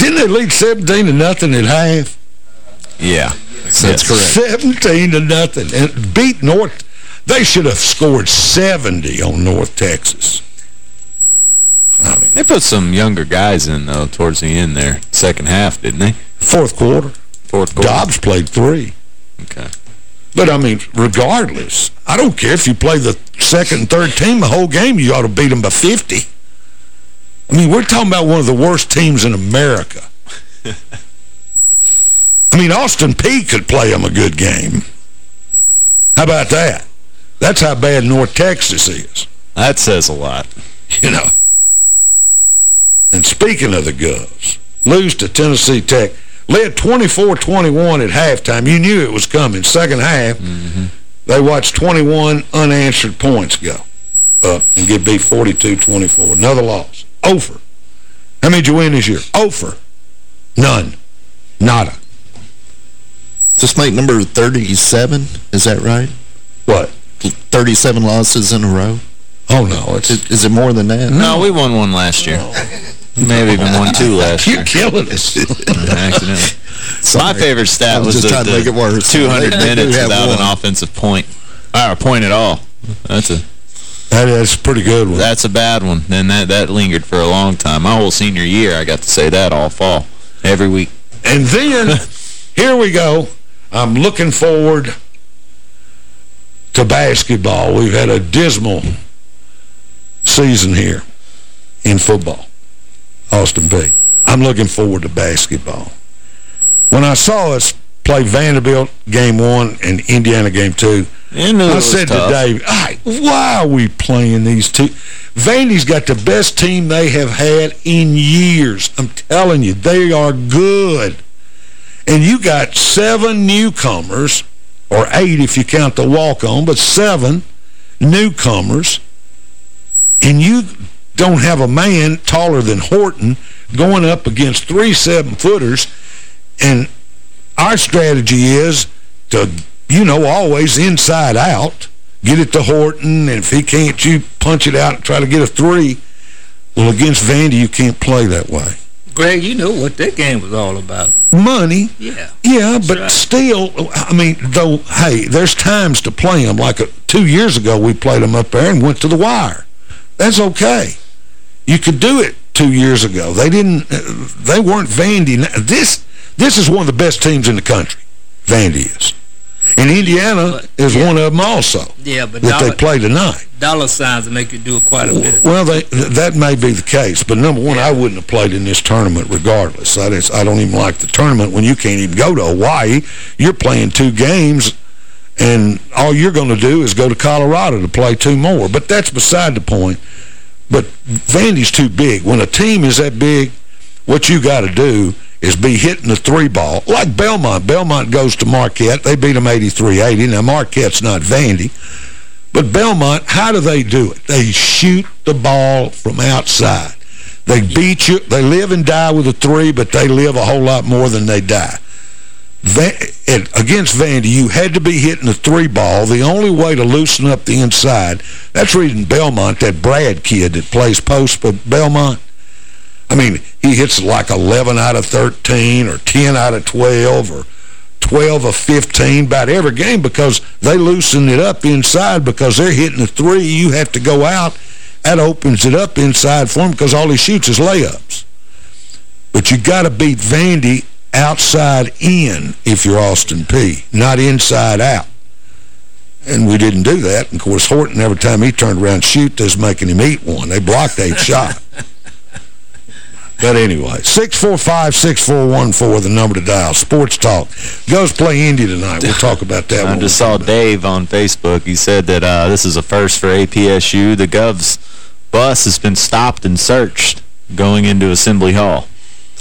Didn't they lead 17 to nothing at half? Yeah. That's correct. 17 to nothing. And beat North. They should have scored 70 on North Texas. I mean, They put some younger guys in, though, towards the end there. Second half, didn't they? Fourth quarter. Fourth quarter. Dobbs played three. Okay. But, I mean, regardless, I don't care if you play the second and third team the whole game, you ought to beat them by 50. I mean, we're talking about one of the worst teams in America. I mean, Austin Peay could play them a good game. How about that? That's how bad North Texas is. That says a lot. You know. And speaking of the Govs, lose to Tennessee Tech. Led 24-21 at halftime. You knew it was coming. Second half, mm-hmm. they watched 21 unanswered points go up and get beat 42-24. Another loss. Over. How many did you win this year? Over. None. Nada. Does this make number 37? Is that right? What? 37 losses in a row? Oh, no. It's Is, is it more than that? No, we won one last year. Maybe even won two last year. You're killing us. Accidentally. My favorite stat I was was, just the, to the make it worse. 200 They- they do minutes without one. an offensive point. Or a point at all. That's a That is a pretty good one. that's a bad one. And that, that lingered for a long time. My whole senior year, I got to say that all fall. Every week. And then, here we go. I'm looking forward to basketball. We've had a dismal season here in football. Austin Peay. I'm looking forward to basketball. When I saw us play Vanderbilt game one and Indiana game two, I said tough. to Dave, "Hey, why are we playing these two? Vandy's got the best team they have had in years. I'm telling you, they are good. And you got seven newcomers, or eight if you count the walk-on, but seven newcomers, and you don't have a man taller than Horton going up against three seven-footers, and our strategy is to, you know, always inside out, get it to Horton, and if he can't, you punch it out and try to get a three. Well, against Vandy, you can't play that way. Greg, you know what that game was all about. Money. Yeah. Yeah, but still, I mean, though, hey, there's times to play them. Like uh two years ago, we played them up there and went to the wire. That's okay. You could do it two years ago. They didn't, uh, they weren't Vandy. This, this is one of the best teams in the country. Vandy is. And Indiana is one of them also Yeah, but that they play tonight. dollar signs make you do it quite a bit. Well, they, that may be the case, but number one, I wouldn't have played in this tournament regardless. I, just, I don't even like the tournament when you can't even go to Hawaii. You're playing two games, and all you're going to do is go to Colorado to play two more. But that's beside the point. But Vandy's too big. When a team is that big, what you got to do is be hitting the three ball. Like Belmont. Belmont goes to Marquette. They beat them 83-80. Now, Marquette's not Vandy. But Belmont, how do they do it? They shoot the ball from outside. They beat you. They live and die with a three, but they live a whole lot more than they die. Against Vandy, you had to be hitting the three ball. The only way to loosen up the inside, that's reading Belmont, that Bradds kid that plays post for Belmont. I mean, he hits like 11 out of 13 or 10 out of 12 or 12 of 15 about every game because they loosen it up inside because they're hitting the three. You have to go out. That opens it up inside for him because all he shoots is layups. But you got to beat Vandy outside in if you're Austin Peay, not inside out. And we didn't do that. And of course, Horton, every time he turned around shoot, they was making him eat one. They blocked eight shot. But anyway, 645-6414, the number to dial. Sports Talk. Goes play Indy tonight. We'll talk about that. I just saw. Dave on Facebook. He said that uh, this is a first for APSU. The Gov's bus has been stopped and searched going into Assembly Hall.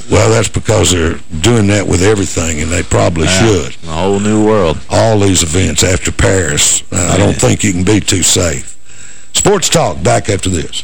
Well, that's because they're doing that with everything, and they probably Yeah, should. A whole new world. All these events after Paris, uh, I don't think you can be too safe. Sports Talk, back after this.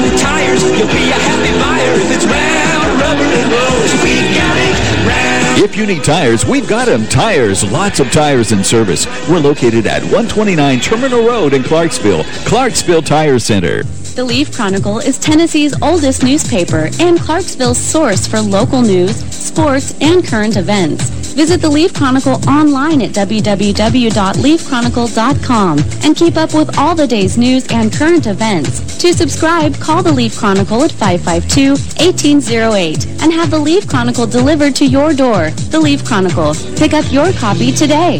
If you need tires, we've got them. Tires, lots of tires in service. We're located at 129 Terminal Road in Clarksville. Clarksville Tire Center. The Leaf Chronicle is Tennessee's oldest newspaper and Clarksville's source for local news, sports, and current events. Visit the Leaf Chronicle online at www.leafchronicle.com and keep up with all the day's news and current events. To subscribe, call the Leaf Chronicle at 552-1808 and have the Leaf Chronicle delivered to your door. The Leaf Chronicle. Pick up your copy today.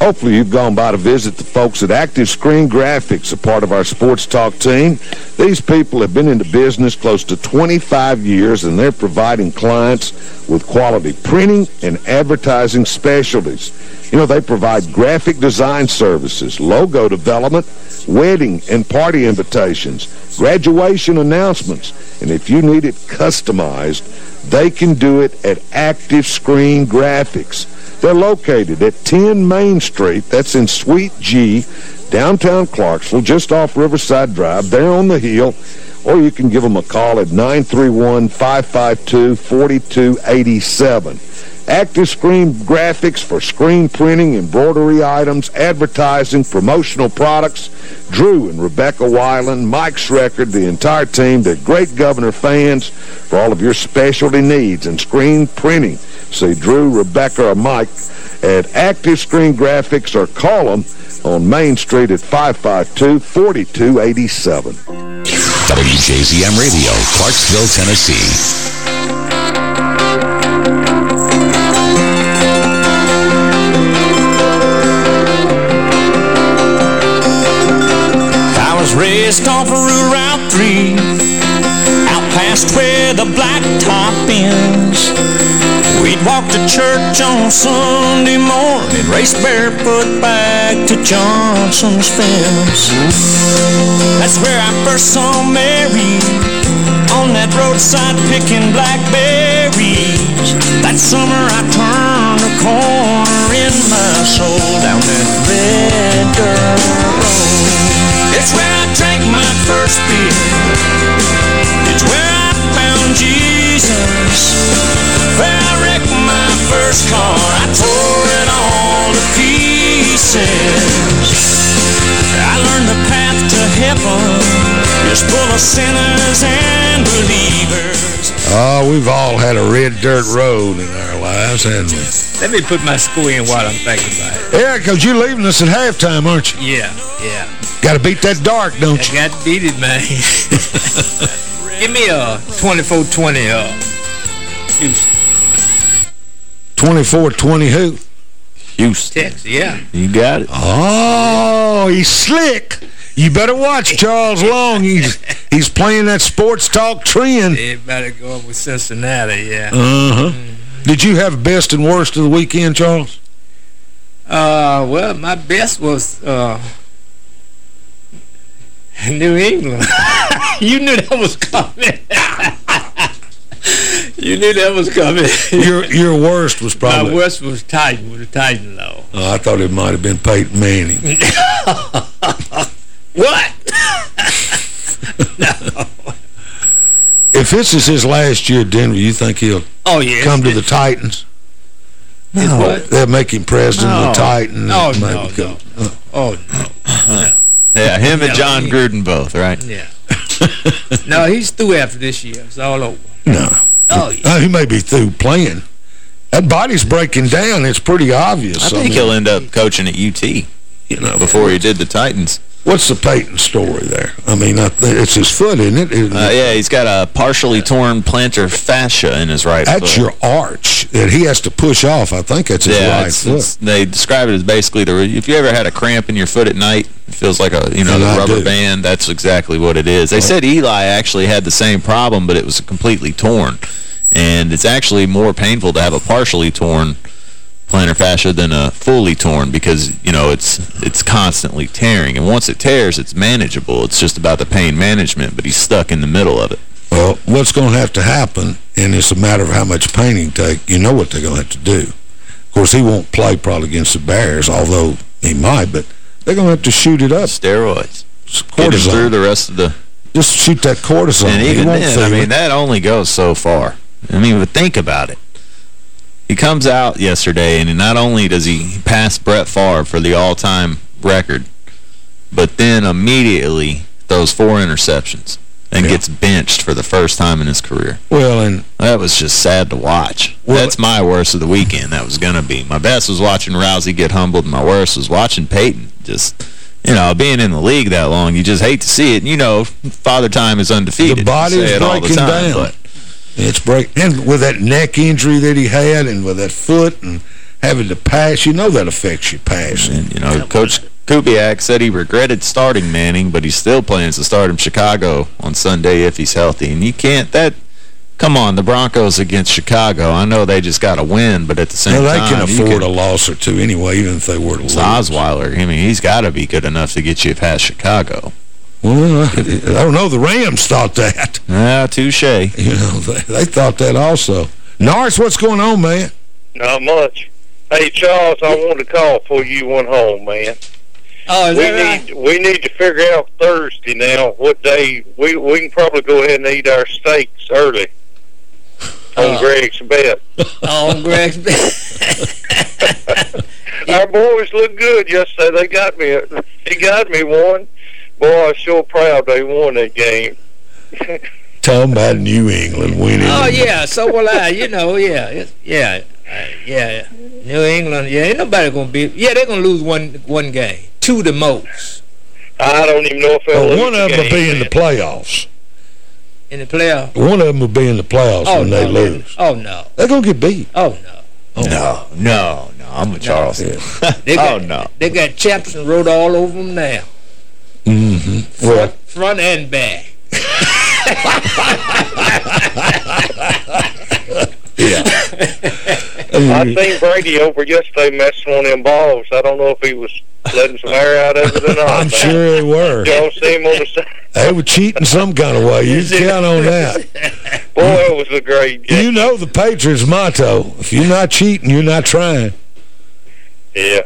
Hopefully you've gone by to visit the folks at Active Screen Graphics, a part of our Sports Talk team. These people have been into business close to 25 years, and they're providing clients with quality printing and advertising specialties. You know, they provide graphic design services, logo development, wedding and party invitations, graduation announcements, and if you need it customized, they can do it at Active Screen Graphics. They're located at 10 Main Street, that's in Suite G, downtown Clarksville, just off Riverside Drive, there on the hill, or you can give them a call at 931-552-4287. Active Screen Graphics for screen printing, embroidery items, advertising, promotional products. Drew and Rebecca Weiland, Mike Schreckard, the entire team, they're great Governor fans for all of your specialty needs and screen printing. See Drew, Rebecca, or Mike at Active Screen Graphics or call them on Main Street at 552-4287. WJZM Radio, Clarksville, Tennessee. Was raised off of Route 3 Out past where the blacktop ends. We'd walk to church on Sunday morning Race barefoot back to Johnson's fence. That's where I first saw Mary On that roadside picking blackberries. That summer I turned a corner in my soul down that red dirt road. It's where I drank my first beer. It's where I found Jesus. Where I wrecked my first car. I tore it all to pieces. I learned the path to heaven is full of sinners and believers. Oh, we've all had a red dirt road in our lives, haven't we? Let me put my score in while I'm thinking about it. Yeah, because you're leaving us at halftime, aren't you? Yeah, yeah. Got to beat that dark, don't you? I got to beat it, man. Give me a 24-20 uh, Houston. 24-20 who? Houston. Texas, yeah. You got it. Oh, he's slick. You better watch Charles Long. He's he's playing that sports talk trend. They better go up with Cincinnati, yeah. Uh-huh. Did you have best and worst of the weekend, Charles? Uh, well, my best was uh, New England. you knew that was coming. you knew that was coming. your your worst was probably... My worst was Titan, with the Titan, though. Oh, I thought it might have been Peyton Manning. what? no. If this is his last year at Denver, you think he'll oh, yeah, come to the Titans? No. They'll make him president no. of the Titans. Oh, no, no. Uh, oh, no. Yeah, him and Jon he- Gruden both, right? Yeah. no, he's through after this year. It's all over. No. Oh, yeah. Uh, he may be through playing. That body's breaking down. It's pretty obvious. I think mean, he'll end up coaching at UT you know, before he did the Titans. What's the Peyton story there? I mean, I it's his foot, isn't it? Uh, yeah, he's got a partially torn plantar fascia in his right That's foot. That's your arch that he has to push off. I think that's his yeah, right it's, foot. it's, they describe it as basically the if you ever had a cramp in your foot at night, it feels like a you know And the I rubber do. band. That's exactly what it is. They said Eli actually had the same problem, but it was completely torn, and it's actually more painful to have a partially torn plantar fascia than a fully torn because you know it's it's constantly tearing, and once it tears, it's manageable. It's just about the pain management, but he's stuck in the middle of it. Well, what's going to have to happen, and it's a matter of how much pain he take, you know what they're going to have to do. Of course, he won't play probably against the Bears, although he might, but they're going to have to shoot it up. Steroids. Get him through Cortisone. the rest of the Just shoot that cortisone. And even then, I mean, it. that only goes so far. I mean, but think about it. He comes out yesterday, and not only does he pass Brett Favre for the all-time record, but then immediately throws four interceptions and Yeah. gets benched for the first time in his career. Well, and That was just sad to watch. Well- That's my worst of the weekend. That was going to be. My best was watching Rousey get humbled. and My worst was watching Peyton just, you know, being in the league that long, you just hate to see it. And, you know, Father Time is undefeated. the body is it all the breaking time, down. It's break and with that neck injury that he had and with that foot and having to pass, you know that affects your passing. And, you know, Coach Kubiak said he regretted starting Manning, but he still plans to start him Chicago on Sunday if he's healthy. And you can't, that, come on, the Broncos against Chicago. I know they just got to win, but at the same Well, they time, can you afford a loss or two anyway, even if they were to lose. Osweiler. I mean, he's got to be good enough to get you past Chicago. Well, I I don't know. The Rams thought that. Ah, touche. You know, they, they thought that also. Norris, what's going on, man? Not much. Hey, Charles, I wanted to call before you went home, man. Oh, is we that right? need we need to figure out Thursday now what day we we can probably go ahead and eat our steaks early on Oh. Greg's bet. On Greg's bed. Our boys look good yesterday. They got me. He got me one. Boy, I was so proud they won that game. Talking about New England winning. Oh, yeah, so will I. You know, yeah. Yeah, uh, yeah. New England, yeah, ain't nobody going to be... Yeah, they're going to lose one one game. Two the most. I don't even know if they'll Well, lose one of them will game, be in the playoffs. In the playoff. One of them will be in the playoffs Oh, when no. they lose. Oh, no. They're going to get beat. Oh, no. No, no, no. I'm with Charles. They got, oh, no. They got champs and wrote all over them now. Mm-hmm. Well, Front and back. yeah. I seen Brady over yesterday messing on them balls. I don't know if he was letting some air out of it or not. I'm sure they were. Y'all see him on the side. They were cheating some kind of way. You can count on that. Boy, it was a great game. You know the Patriots' motto. If you're not cheating, you're not trying. Yeah.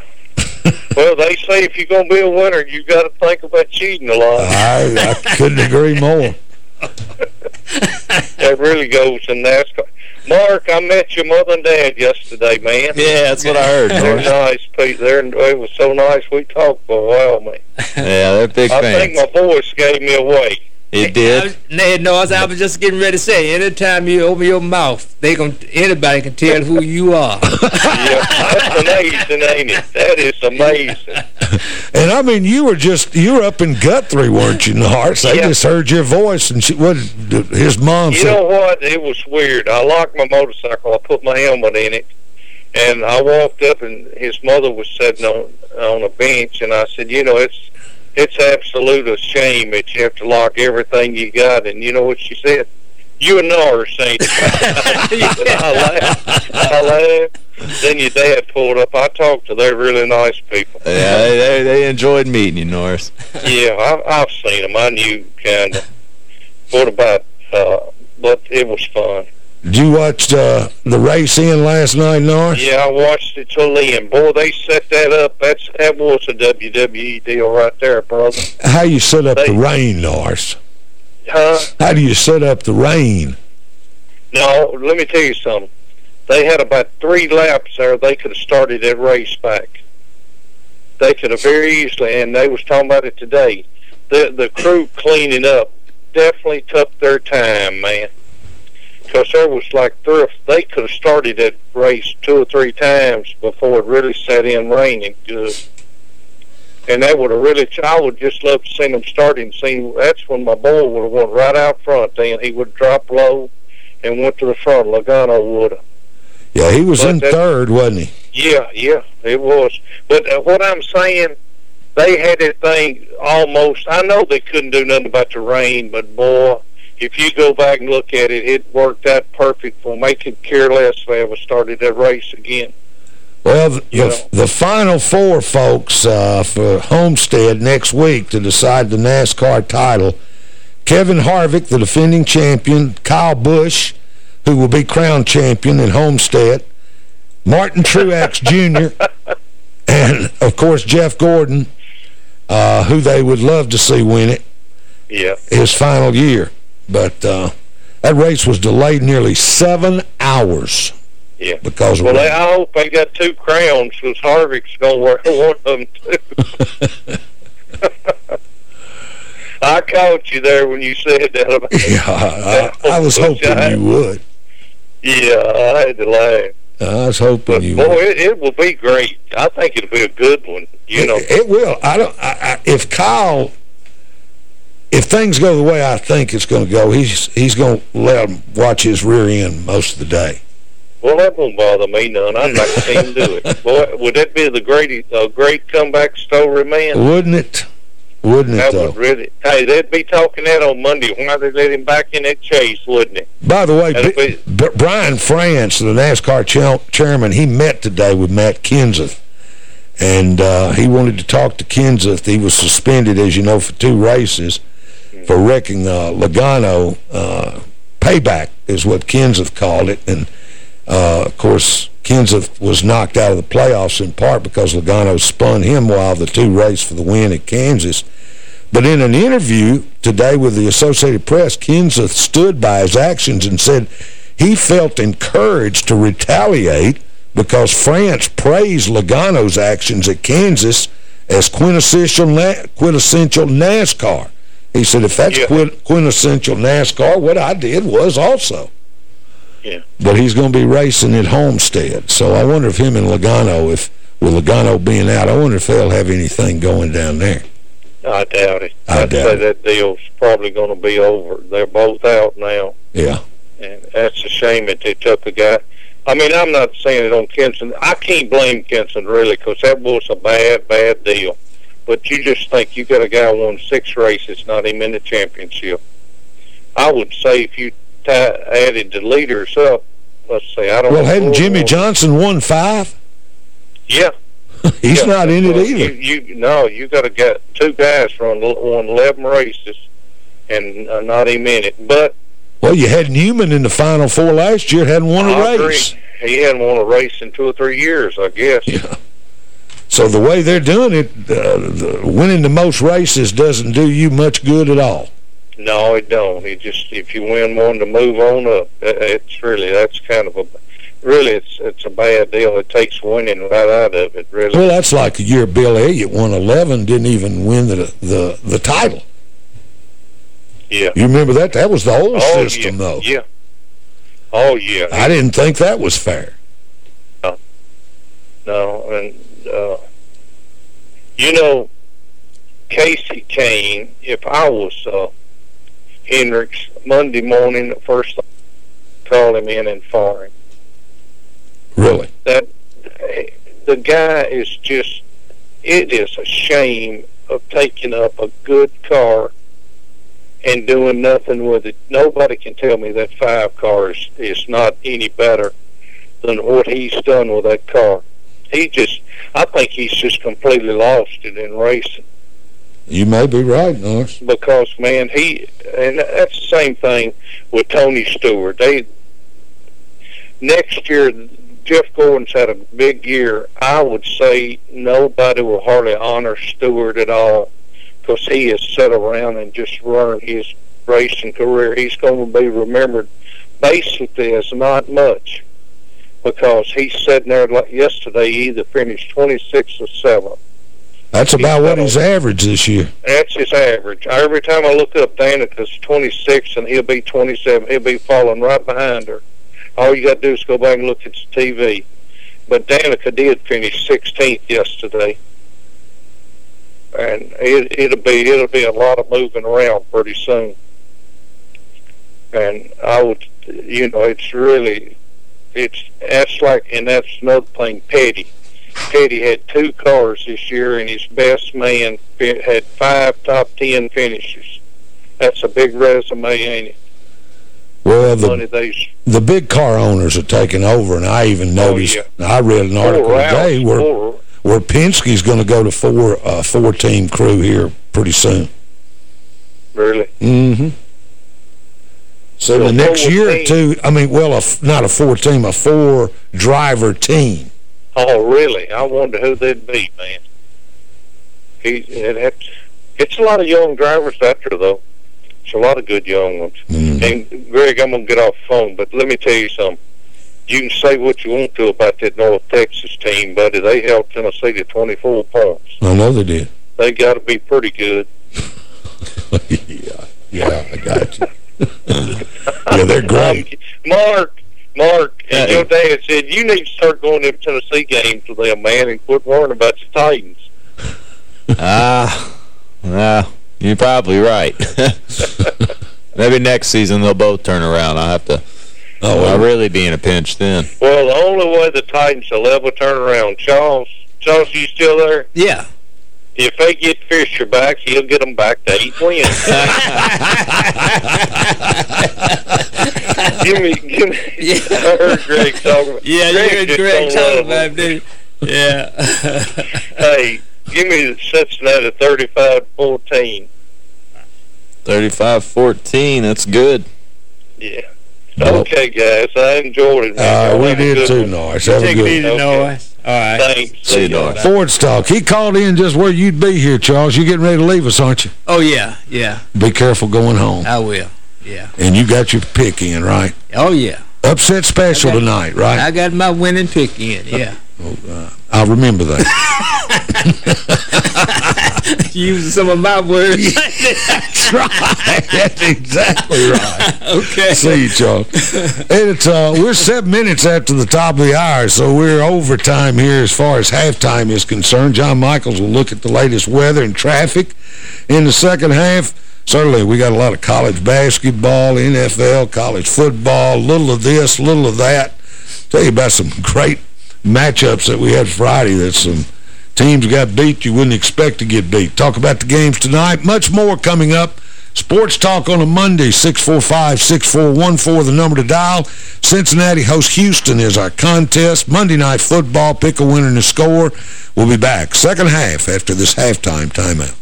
Well, they say if you're going to be a winner, you got to think about cheating a lot. I, I couldn't agree more. that really goes in NASCAR. Mark, I met your mother and dad yesterday, man. Yeah, that's what I heard, They're nice people. They're, it was so nice. We talked for a while, man. Yeah, they're big I fans. think my voice gave me away. It did. Ned Norris, I was just getting ready to say, anytime you open your mouth, they gon' anybody can tell who you are. yeah, that's amazing, ain't it? That is amazing. And I mean, you were just, you were up in Guthrie, weren't you, In Norris? They Yeah. just heard your voice, and she, what, his mom You said, know what? It was weird. I locked my motorcycle. I put my helmet in it, and I walked up, and his mother was sitting on on a bench, and I said, you know, it's it's absolute a shame that you have to lock everything you got. And you know what she said? You and Norris ain't. I laughed. I laughed. Then your dad pulled up. I talked to. They're really nice people. Yeah, they, they, they enjoyed meeting you, Norris. Yeah, I, I've seen them. I knew kind of. What about? Uh, but it was fun. Did you watch uh, the race in last night, Norris? Yeah, I watched it till the end. Boy, they set that up. That's that was a WWE deal right there, brother. How you set up the rain, Norris? Huh? How do you set up the rain? No, let me tell you something. They had about three laps there. They could have started that race back. They could have very easily, and they was talking about it today. The the crew cleaning up definitely took their time, man. Because there was like three, they could have started that race two or three times before it really set in raining good. And that would have really, I would just love to see them start and see, that's when my boy would have went right out front then. He would drop low and went to the front. Logano would have. Yeah, he was But in that- third, wasn't he? Yeah, yeah, it was. But uh, what I'm saying, they had that thing almost. I know they couldn't do nothing about the rain, but boy, if you go back and look at it, it worked out perfect for making care less if they ever started that race again. Well, the, the, the final four, folks, uh, for Homestead next week to decide the NASCAR title. Kevin Harvick, the defending champion. Kyle Busch, who will be crowned champion in Homestead. Martin Truex Jr. And, of course, Jeff Gordon, uh, who they would love to see win it Yeah. his final year. But uh, that race was delayed nearly seven hours. Yeah. Because well, they, I hope they got two crowns because Harvick's going to wear one of them too. I caught you there when you said that. About Yeah, I, I was hoping you would. Yeah, I had to laugh. I was hoping you Boy, would. it, it will be great. I think it'll be a good one. You know, It, it will. I don't. I, I, if Kyle, if things go the way I think it's going to go, he's he's going to let him watch his rear end most of the day. well, that won't bother me none. I'd like to see him do it. Boy, would that be the great, uh, great comeback story, man? Wouldn't it? Wouldn't it That though? would really. Hey, they'd be talking that on Monday. Why they let him back in that chase, wouldn't it? By the way, B- B- Brian France, the NASCAR cha- chairman, he met today with Matt Kenseth. And uh, he wanted to talk to Kenseth. He was suspended, as you know, for two races for wrecking uh, Logano. Uh, payback is what Kenseth called it. And, uh, of course, Kenseth was knocked out of the playoffs in part because Logano spun him while the two raced for the win at Kansas. But in an interview today with the Associated Press, Kenseth stood by his actions and said he felt encouraged to retaliate because France praised Logano's actions at Kansas as quintessential, quintessential NASCAR. He said, if that's quin quintessential NASCAR, what I did was also. Yeah. But he's going to be racing at Homestead. So I wonder if him and Logano, if with Logano being out, I wonder if they'll have anything going down there. I doubt it. I I'd doubt say it. that deal's probably going to be over. They're both out now. Yeah. And that's a shame that they took a guy. I mean, I'm not saying it on Kenseth. I can't blame Kenseth, really, because that was a bad, bad deal. But you just think you got a guy who won six races, not him in the championship. I would say if you added the leaders up, let's say, I don't Well, hadn't Jimmie Johnson won five? Yeah. He's Yeah, not in it well, either. You, you no, you got to get two guys run won eleven races, and uh, not him in it. But Well, you had Newman in the Final Four last year, hadn't won a I agree. race. He hadn't won a race in two or three years, I guess. Yeah. So the way they're doing it, uh, the, winning the most races doesn't do you much good at all. No, it don't. It just if you win one to move on up, uh, it's really that's kind of a really it's it's a bad deal. It takes winning right out of it. Really. Well, that's like the year Bill Elliott won 11, didn't even win the the the title. Yeah. You remember that? That was the old oh, system, yeah. though. Yeah. Oh yeah. I didn't think that was fair. No, and uh, you know, Kasey Kahne. If I was uh, Hendricks, Monday morning, the first thing, call him in and fire him. Really? That the guy is just. It is a shame of taking up a good car and doing nothing with it. Nobody can tell me that five car is, is not any better than what he's done with that car. He just, I think he's just completely lost it in racing You may be right, Norris. because man, he and that's the same thing with Tony Stewart. They next year, Jeff Gordon's had a big year. I would say nobody will hardly honor Stewart at all because he has sat around and just run his racing career. He's going to be remembered basically as not much because he's sitting there like yesterday. He either finished 26th or 7th. That's about what he's averaged this year. That's his average. Every time I look up Danica's 26 and he'll be 27. He'll be falling right behind her. All you got to do is go back and look at the TV. But Danica did finish 16th yesterday, and it, it'll be it'll be a lot of moving around pretty soon. And I would, you know, it's really, it's that's like, and that's another thing. Petty, Petty had two cars this year, and his best man had five top ten finishes. That's a big resume, ain't it? Well, the, the big car owners are taking over, and I even noticed, I read an article Rouse, today where, where Penske's going to go to four, uh, four-team crew here pretty soon. really. Mm-hmm. So the next year or two, I mean, well, a not a four-team, a four-driver team. Oh, really? I wonder who they'd be, man. He, it, it's, it's a lot of young drivers out there, though. It's a lot of good young ones. Mm-hmm. And, Greg, I'm going to get off the phone, but let me tell you something. You can say what you want to about that North Texas team, buddy. They held Tennessee to 24 points. I know they did. They got to be pretty good. yeah, yeah, I got you. yeah, they're great. Mark, Mark, and your dad said you need to start going to the Tennessee games with them, man, and quit worrying about the Titans. Ah, yeah, you're probably right. Maybe next season they'll both turn around. I'll have to... Oh, I'll really be in a pinch then. Well, the only way the Titans will ever turn around, Charles, Charles, you still there? Yeah. If they get Fisher back, he'll get them back to eight wins. give me, give me. I heard Greg talking about. Yeah, you heard Greg talking love about him, didn't? Yeah. hey, give me the Cincinnati 35-14. 35-14, that's good. Yeah. Okay, guys, I enjoyed it. man. Uh, we did too. Norris. Have a Take good it easy, one. Norris. All right. Thanks. See you, Norris. Ford stock. He called in just where you'd be here, Charles. You getting ready to leave us, aren't you? Oh, yeah, yeah. Be careful going home. I will. Yeah. And you got your pick in, right? Oh, yeah. Upset special got- tonight, right? I got my winning pick in, yeah. I'll remember that. Using some of my words. That's right. That's exactly right. okay. See you, Charles. It's, uh, we're seven minutes after the top of the hour, so we're overtime here as far as halftime is concerned. John Michaels will look at the latest weather and traffic in the second half. Certainly, we got a lot of college basketball, NFL, college football, little of this, little of that. Tell you about some great matchups that we had Friday that some teams got beat you wouldn't expect to get beat. Talk about the games tonight. Much more coming up. Sports Talk on a Monday, 645-6414, the number to dial. Cincinnati hosts Houston is our contest. Monday Night Football, pick a winner and a score. We'll be back second half after this halftime timeout.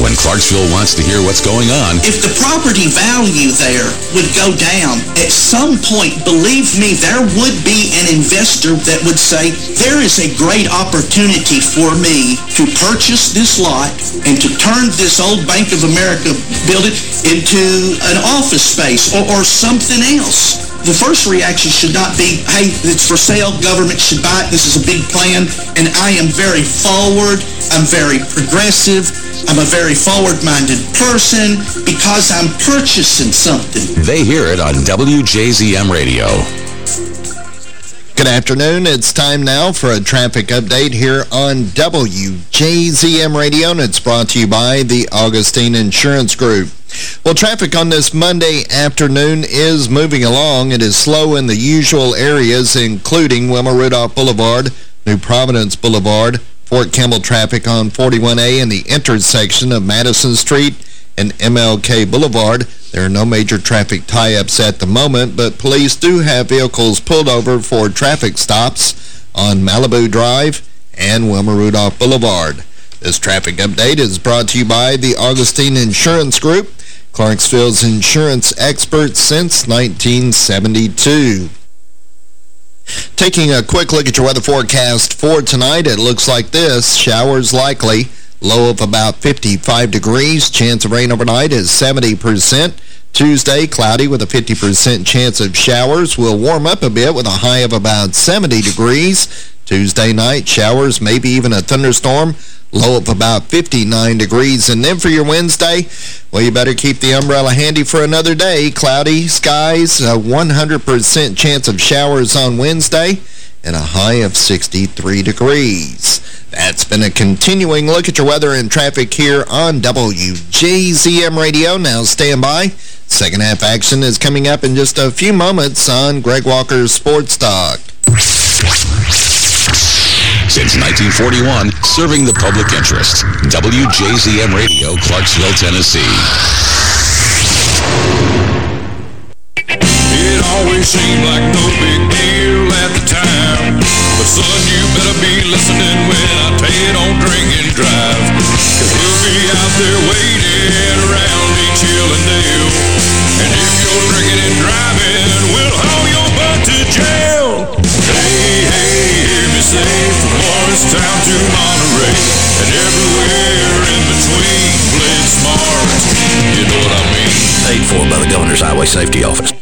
When Clarksville wants to hear what's going on, If the property value there would go down, at some point, believe me, there would be an investor that would say, there is a great opportunity for me to purchase this lot and to turn this old Bank of America building into an office space or, or something else. The first reaction should not be, hey, it's for sale, government should buy it, this is a big plan, and I am very forward, I'm very progressive, I'm a very forward-minded person because I'm purchasing something. they hear it on WJZM Radio. Good afternoon. It's time now for a traffic update here on WJZM Radio, and it's brought to you by the Augustine Insurance Group. Well, traffic on this Monday afternoon is moving along. It is slow in the usual areas, including Wilma Rudolph Boulevard, New Providence Boulevard, Fort Campbell traffic on 41A and the intersection of Madison Street and MLK Boulevard. There are no major traffic tie-ups at the moment, but police do have vehicles pulled over for traffic stops on Malibu Drive and Wilma Rudolph Boulevard. This traffic update is brought to you by the Augustine Insurance Group, Clarksville's insurance experts since 1972. Taking a quick look at your weather forecast for tonight, it looks like this. Showers likely. Low of about 55 degrees. Chance of rain overnight is 70%. Tuesday, cloudy with a 50% chance of showers. Will warm up a bit with a high of about 70 degrees. Tuesday night, showers, maybe even a thunderstorm. Low of about 59 degrees. And then for your Wednesday, well, you better keep the umbrella handy for another day. Cloudy skies, a 100% chance of showers on Wednesday, and a high of 63 degrees. That's been a continuing look at your weather and traffic here on WJZM Radio. Now stand by. Second half action is coming up in just a few moments on Greg Walker's Sports Talk. Since 1941, serving the public interest. WJZM Radio, Clarksville, Tennessee. It always seemed like no big deal at the time. But son, you better be listening when I tell you don't drink and drive. Cause we'll be out there waiting around each hill and dale. And if you're drinking and driving, we'll haul your butt to jail. Hey, hey, hear me say from Morristown to Monterey. And everywhere in between, playing smart. You know what I mean? Paid for by the Governor's Highway Safety Office.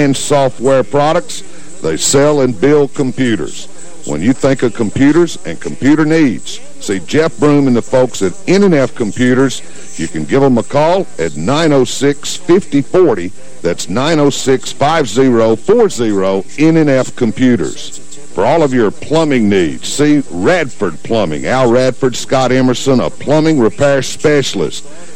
software products. They sell and build computers. When you think of computers and computer needs, see Jeff Broom and the folks at N&F Computers. You can give them a call at 906-5040. That's 906-5040 N&F Computers. For all of your plumbing needs, see Radford Plumbing. Al Radford, Scott Emerson, a plumbing repair specialist.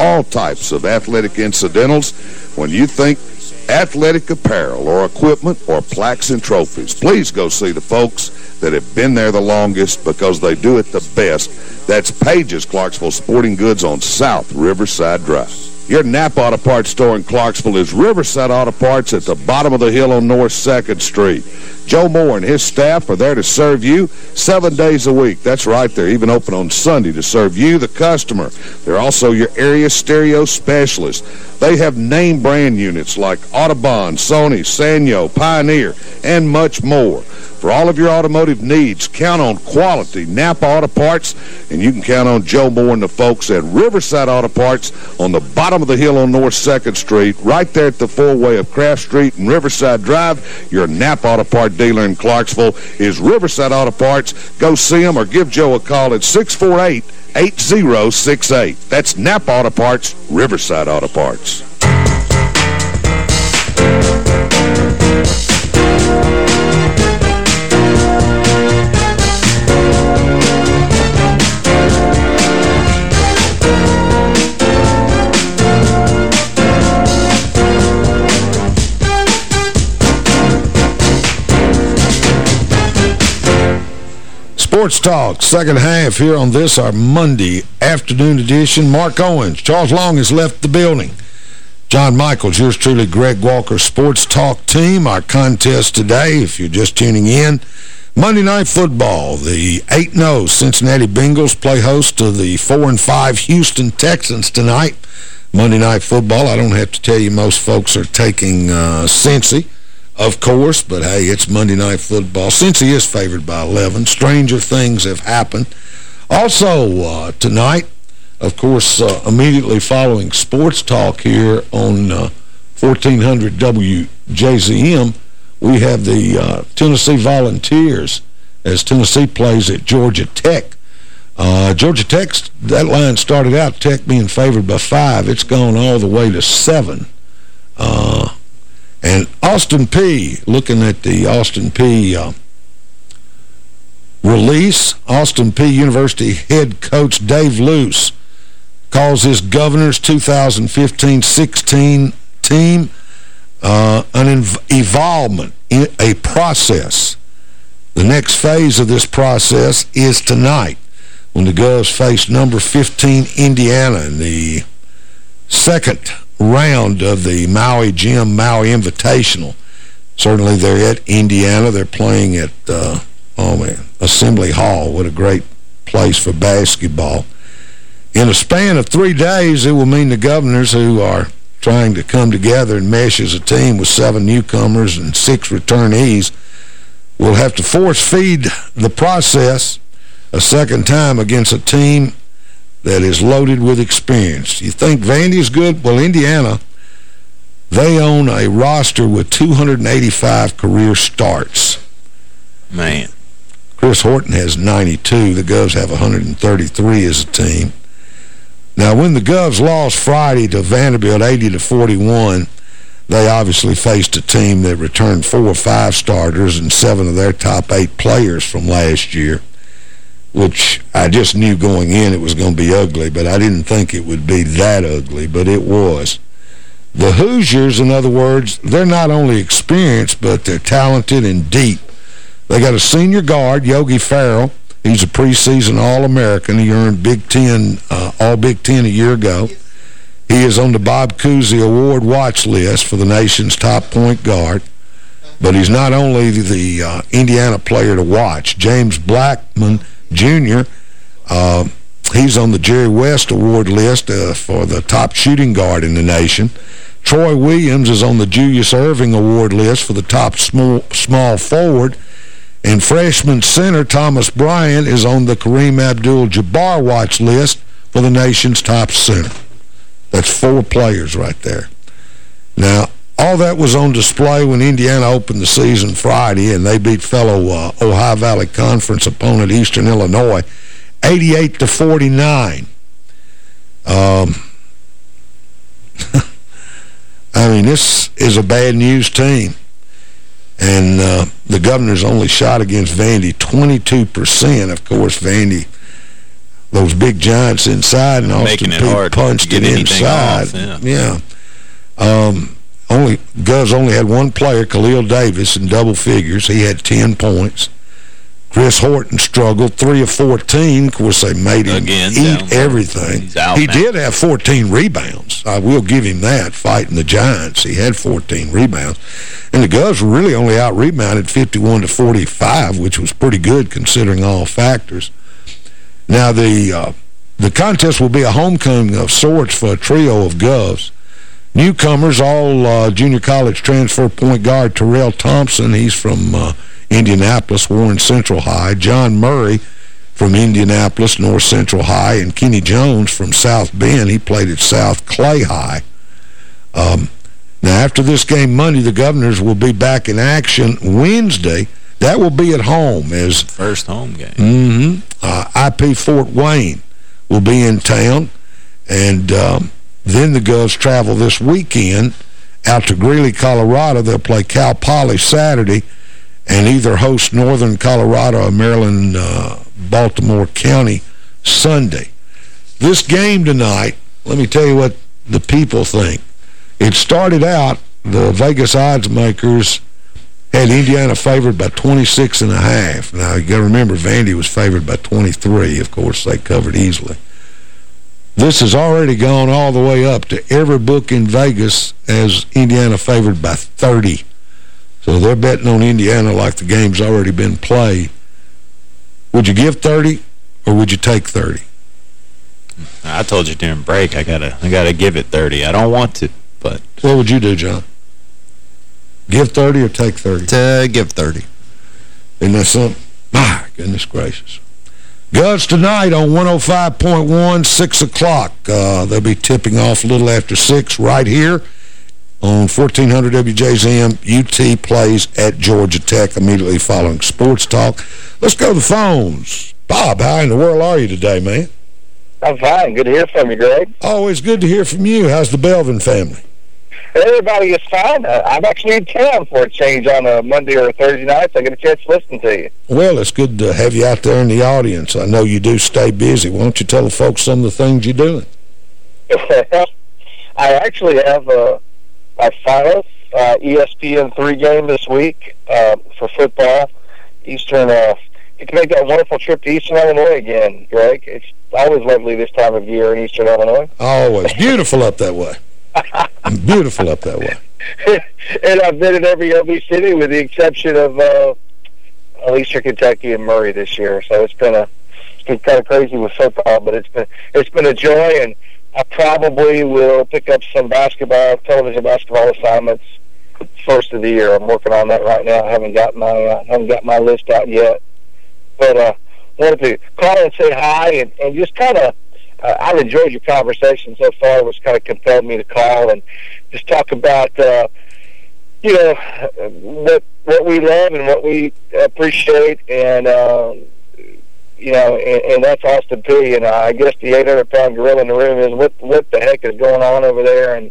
all types of athletic incidentals. When you think athletic apparel or equipment or plaques and trophies, please go see the folks that have been there the longest because they do it the best. That's Page's Clarksville Sporting Goods on South Riverside Drive. Your Napa Auto Parts store in Clarksville is Riverside Auto Parts at the bottom of the hill on North 2nd Street. Joe Moore and his staff are there to serve you seven days a week. That's right, they're even open on Sunday to serve you, the customer. They're also your area stereo specialist. They have name brand units like Audubon, Sony, Sanyo, Pioneer, and much more. For all of your automotive needs, count on quality Napa Auto Parts, and you can count on Joe Moore and the folks at Riverside Auto Parts on the bottom of the hill on North 2nd Street, right there at the four-way of Kraft Street and Riverside Drive. Your Napa Auto Part dealer in Clarksville is Riverside Auto Parts. Go see them or give Joe a call at 648 8068. That's Napa Auto Parts, Riverside Auto Parts. Sports Talk, second half here on this, our Monday afternoon edition. Mark Owens, Charles Long has left the building. John Michaels, yours truly, Greg Walker, Sports Talk team. Our contest today, if you're just tuning in, Monday Night Football. The 8-0 Cincinnati Bengals play host to the 4-5 Houston Texans tonight. Monday Night Football, I don't have to tell you, most folks are taking uh, Cincy of course, but hey, it's Monday Night Football. Since he is favored by 11, stranger things have happened. Also, uh, tonight, of course, uh, immediately following Sports Talk here on uh, 1400 WJZM, we have the uh, Tennessee Volunteers as Tennessee plays at Georgia Tech. Uh, Georgia Tech, that line started out Tech being favored by five. It's gone all the way to seven. Uh, and Austin Peay, looking at the Austin Peay uh, release, Austin Peay University head coach Dave Loos calls his governor's 2015-16 team uh, an involvement a process. The next phase of this process is tonight when the Govs face number 15 Indiana in the second round of the Maui Jim Maui Invitational. Certainly they're at Indiana. They're playing at, uh, oh man, Assembly Hall. What a great place for basketball. In a span of three days, it will mean the governors who are trying to come together and mesh as a team with seven newcomers and six returnees will have to force-feed the process a second time against a team that is loaded with experience. You think Vandy is good? Well, Indiana, they own a roster with 285 career starts. Man. Chris Horton has 92. The Govs have 133 as a team. Now, when the Govs lost Friday to Vanderbilt 80 to 41, they obviously faced a team that returned four or five starters and seven of their top eight players from last year, which I just knew going in it was going to be ugly, but I didn't think it would be that ugly, but it was. The Hoosiers, in other words, they're not only experienced, but they're talented and deep. They got a senior guard, Yogi Ferrell, He's a preseason All-American. He earned Big Ten, uh, All-Big Ten a year ago. He is on the Bob Cousy Award watch list for the nation's top point guard. But he's not only the uh, Indiana player to watch. James Blackmon Jr., uh, he's on the Jerry West Award list uh, for the top shooting guard in the nation. Troy Williams is on the Julius Erving Award list for the top small, small forward. And freshman center Thomas Bryant is on the Kareem Abdul-Jabbar watch list for the nation's top center. That's four players right there. Now, all that was on display when Indiana opened the season Friday, and they beat fellow uh, Ohio Valley Conference opponent Eastern Illinois 88 to 49. Um, I mean, this is a bad news team. And uh, the governor's only shot against Vandy 22%. Of course, Vandy, those big giants inside, and Austin Peay punched it inside. Off, yeah. yeah. Um, only Govs only had one player, Khalil Davis, in double figures. He had 10 points. Chris Horton struggled, 3 of 14. Of course, they made him Again, eat everything. He now. did have 14 rebounds. I will give him that, fighting the Giants. He had 14 rebounds. And the Govs really only out-rebounded 51 to 45, which was pretty good considering all factors. Now, the uh, the contest will be a homecoming of sorts for a trio of Govs. Newcomers, all uh, junior college transfer point guard Terrell Thompson. He's from... Uh, Indianapolis, Warren Central High, John Murray from Indianapolis, North Central High, and Kenny Jones from South Bend. He played at South Clay High. Um, now, after this game Monday, the Governors will be back in action Wednesday. That will be at home as... First home game. Mm-hmm. Uh, IP Fort Wayne will be in town. And um, then the Govs travel this weekend out to Greeley, Colorado. They'll play Cal Poly Saturday and either host Northern Colorado or Maryland, uh, Baltimore County Sunday. This game tonight, let me tell you what the people think. It started out, the Vegas odds makers had Indiana favored by 26 and a half. Now, you got to remember, Vandy was favored by 23. Of course, they covered easily. This has already gone all the way up to every book in Vegas as Indiana favored by 30. So they're betting on Indiana like the game's already been played. Would you give 30 or would you take 30? I told you during break I gotta I gotta give it 30. I don't want to, but what would you do, John? Give 30 or take 30? To give 30. Isn't that something? My goodness gracious. Govs tonight on 105.1, 6 o'clock. Uh, they'll be tipping off a little after 6 right here on 1400 WJZM. UT plays at Georgia Tech immediately following Sports Talk. Let's go to the phones. Bob, how in the world are you today, man? I'm fine. Good to hear from you, Greg. Always good to hear from you. How's the Belvin family? Everybody is fine. Uh, I'm actually in town for a change on a Monday or a Thursday night, so I get a chance to listen to you. Well, it's good to have you out there in the audience. I know you do stay busy. Why don't you tell the folks some of the things you're doing? I actually have a, my final uh, ESPN3 game this week uh, for football. Eastern, uh, you can make that wonderful trip to Eastern Illinois again, Greg. It's always lovely this time of year in Eastern Illinois. Always. Beautiful up that way. I'm beautiful up that way. and I've been in every OB city with the exception of uh, Eastern Kentucky and Murray this year. So it's been a it's been kind of crazy with football, but it's been it's been a joy, and I probably will pick up some basketball, television basketball assignments first of the year. I'm working on that right now. I haven't got my uh, haven't got my list out yet, but uh, wanted to call and say hi and, and just kind of. Uh, I've enjoyed your conversation so far, which kind of compelled me to call and just talk about uh, you know what what we love and what we appreciate, and uh, you know, and, and that's Austin Peay. And I guess the 800 pound gorilla in the room is what what the heck is going on over there, and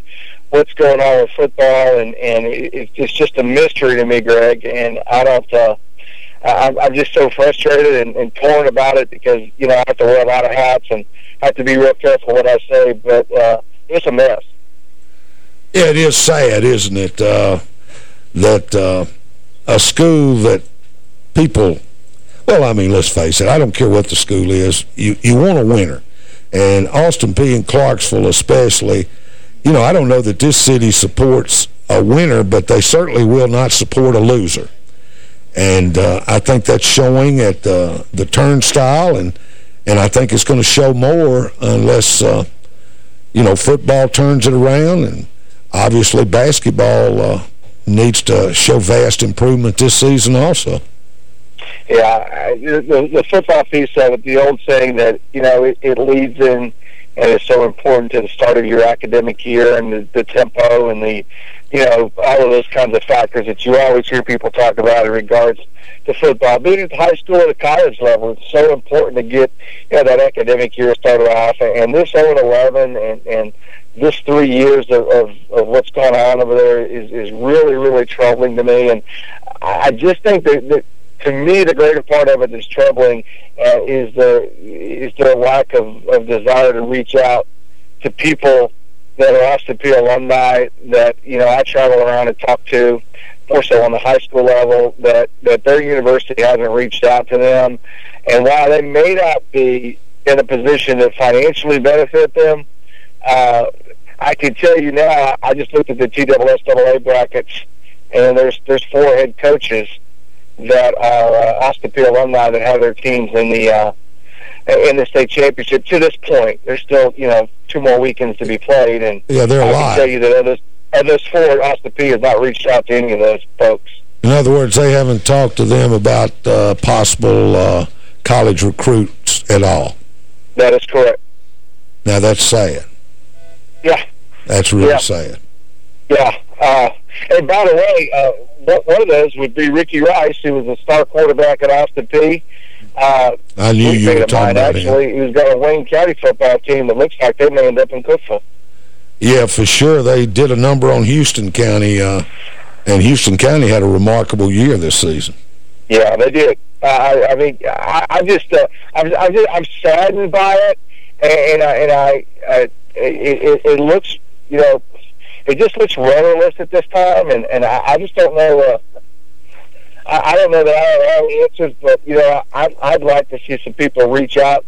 what's going on with football, and and it, it's just a mystery to me, Greg. And I don't. Uh, I'm, I'm just so frustrated and, and torn about it because you know I have to wear a lot of hats and have to be real careful what I say. But uh, it's a mess. Yeah, it is sad, isn't it? Uh, that uh, a school that people, well, I mean, let's face it, I don't care what the school is, you, you want a winner. And Austin Peay and Clarksville especially, you know, I don't know that this city supports a winner, but they certainly will not support a loser. And uh, I think that's showing at uh, the turnstile, and and I think it's going to show more unless, uh, you know, football turns it around, and obviously basketball uh, needs to show vast improvement this season also. Yeah, I, the, the football piece of it, the old saying that, you know, it, it leads in and is so important to the start of your academic year and the, the tempo and the, you know, all of those kinds of factors that you always hear people talk about in regards to football. Being at high school or the college level, it's so important to get, you know, that academic year started off. And this 0-11 and, and this three years of, of, of what's going on over there is, is really, really troubling to me. And I just think that, that to me, the greater part of it is troubling uh, is the is their lack of, of desire to reach out to people that are Peay alumni that you know I travel around and talk to, more so on the high school level, that that their university hasn't reached out to them, and while they may not be in a position to financially benefit them, uh, I can tell you now. I just looked at the TSSAA brackets, and there's there's four head coaches that are uh, alumni that have their teams in the uh, in the state championship. To this point, there's still you know two more weekends to be played, and yeah, they're I alive. can tell you that of those, of those four, Peay has not reached out to any of those folks. In other words, they haven't talked to them about uh, possible uh, college recruits at all. That is correct. Now, that's sad. Yeah. That's really Yeah. sad. Yeah. Uh, and by the way, uh, one- of those would be Ricky Rice, who was a star quarterback at Austin Peay. Uh, I knew you were talking mine, about him. actually. He was got a Wayne County football team that looks like they may end up in Cookeville. Yeah, for sure. They did a number on Houston County, uh, and Houston County had a remarkable year this season. Yeah, they did. Uh, I, I mean, I, I just, uh, I'm, I'm, just, I'm saddened by it, and, and I, and I, I it, it, it looks, you know, it just looks rudderless at this time, and, and I, I just don't know. Uh, I, I don't know that I have all the answers, but you know, I, I'd like to see some people reach out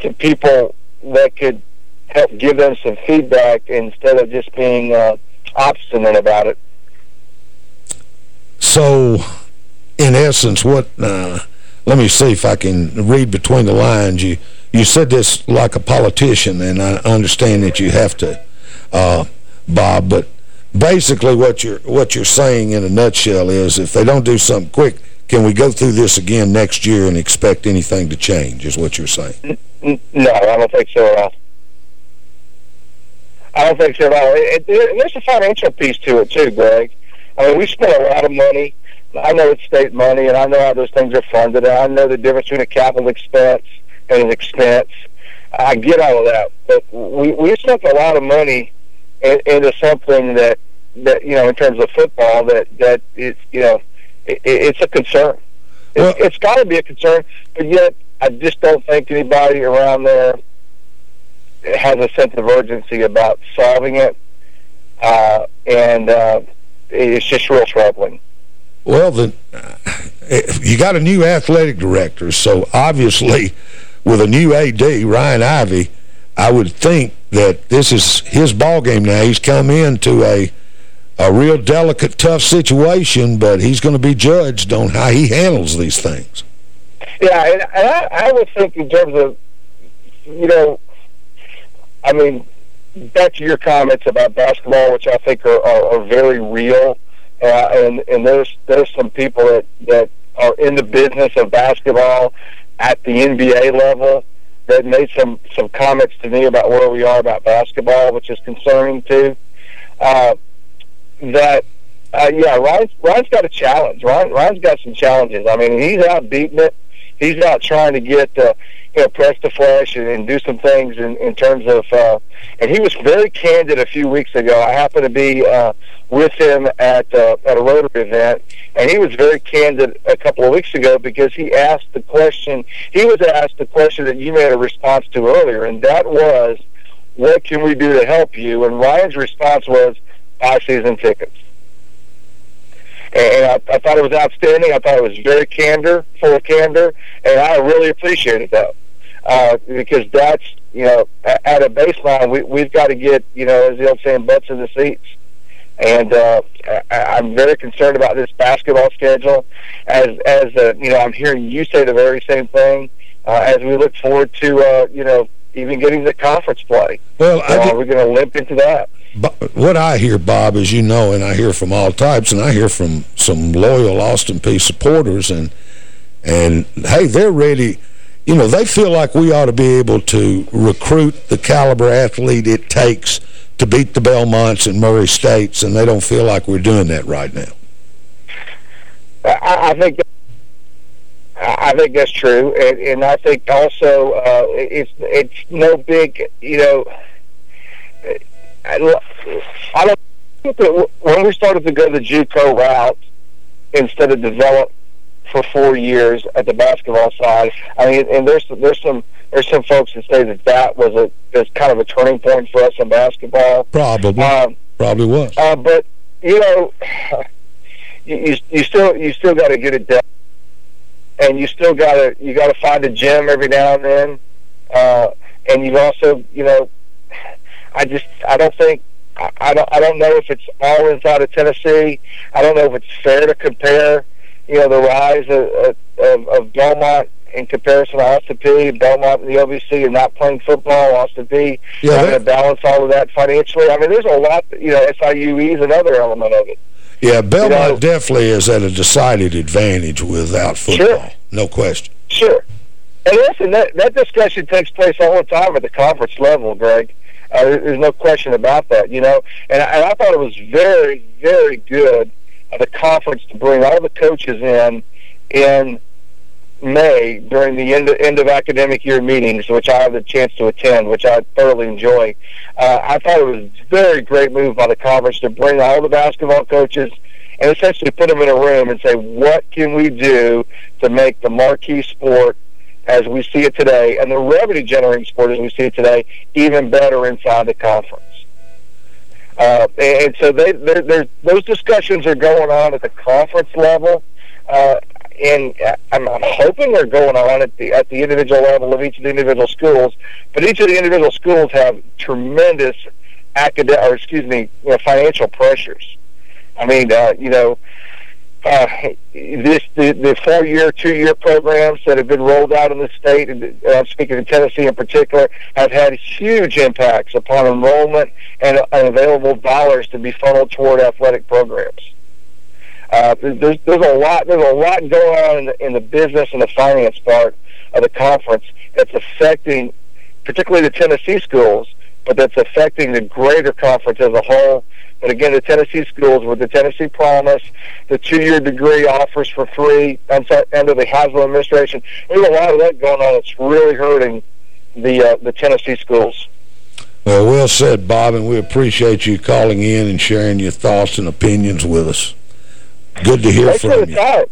to people that could help give them some feedback instead of just being uh, obstinate about it. So, in essence, what, uh, let me see if I can read between the lines. You you said this like a politician, and I understand that you have to, uh, Bob, but basically what you're, what you're saying in a nutshell is if they don't do something quick, can we go through this again next year and expect anything to change, is what you're saying. No, I don't think so at all. I don't think so at all. It, it, there's a financial piece to it too, Greg. I mean, we spend a lot of money. I know it's state money, and I know how those things are funded. and I know the difference between a capital expense and an expense. I get all of that, but we we spent a lot of money in, into something that that you know, in terms of football, that that is you know, it, it's a concern. It's, it's got to be a concern, but yet I just don't think anybody around there has a sense of urgency about solving it, uh, and uh, it's just real troubling. Well, then, uh, you got a new athletic director, so obviously with a new AD, Ryan Ivey, I would think that this is his ball game now. He's come into a a real delicate, tough situation, but he's going to be judged on how he handles these things. Yeah, and, I, I would think in terms of, you know, I mean, back to your comments about basketball, which I think are, are, are very real, uh, and and there's there's some people that that are in the business of basketball at the NBA level that made some some comments to me about where we are about basketball, which is concerning too. Uh, that uh, yeah, Ryan's, Ryan's got a challenge. Ryan, Ryan's got some challenges. I mean, he's out beating it. He's out trying to get uh, you know press the flesh and, and do some things in, in terms of. Uh, and he was very candid a few weeks ago. I happened to be uh, with him at uh, at a Rotary event, and he was very candid a couple of weeks ago because he asked the question. He was asked the question that you made a response to earlier, and that was, "What can we do to help you?" And Ryan's response was, "Buy season tickets." And I, I thought it was outstanding. I thought it was very candor, full of candor, and I really appreciated that uh, because that's you know at a baseline we we've got to get you know as the old saying butts in the seats. And uh, I, I'm very concerned about this basketball schedule. As as uh, you know, I'm hearing you say the very same thing. Uh, as we look forward to uh, you know even getting the conference play. Well, you know, are we going to limp into that? What I hear, Bob, as you know, and I hear from all types, and I hear from some loyal Austin Peay supporters, and and hey, they're ready. You know, they feel like we ought to be able to recruit the caliber athlete it takes to beat the Belmonts and Murray States, and they don't feel like we're doing that right now. I, I think I think that's true, and, and I think also uh, it's it's no big, you know. I, I don't think that when we started to go the JUCO route instead of develop for four years at the basketball side. I mean, and there's there's some there's some folks that say that that was a was kind of a turning point for us in basketball. Probably, um, probably was. Uh, but you know, you you still you still got to get it done, and you still got to you got to find a gym every now and then, uh, and you've also you know, I just I don't think I don't I don't know if it's all inside of Tennessee. I don't know if it's fair to compare you know, the rise of, of, of Belmont in comparison to Austin Peay, Belmont and the OVC and not playing football, Austin Peay yeah, having to balance all of that financially. I mean, there's a lot, you know, SIUE is another element of it. Yeah, Belmont you know, definitely is at a decided advantage without football. Sure. No question. Sure. And listen, that, that discussion takes place all the time at the conference level, Greg. Uh, there's no question about that, you know. And, and I thought it was very, very good of the conference to bring all the coaches in in May during the end of, end of academic year meetings, which I have the chance to attend, which I thoroughly enjoy. Uh, I thought it was a very great move by the conference to bring all the basketball coaches and essentially put them in a room and say, what can we do to make the marquee sport as we see it today and the revenue generating sport as we see it today even better inside the conference? Uh, and so they, they're, they're, those discussions are going on at the conference level. Uh, and I'm, I'm hoping they're going on at the at the individual level of each of the individual schools. But each of the individual schools have tremendous academic, or excuse me, you know, financial pressures. I mean, uh, you know, uh, this the, the four-year, two-year programs that have been rolled out in the state, and uh, I'm speaking of Tennessee in particular, have had huge impacts upon enrollment and, and available dollars to be funneled toward athletic programs. Uh, there's, there's a lot there's a lot going on in the, in the business and the finance part of the conference that's affecting particularly the Tennessee schools, but that's affecting the greater conference as a whole but again, the Tennessee schools with the Tennessee Promise, the two-year degree offers for free under the Haslam administration. There's a lot of that going on. It's really hurting the uh, the Tennessee schools. Well, well said, Bob, and we appreciate you calling in and sharing your thoughts and opinions with us. Good to hear Thanks from you. Talk.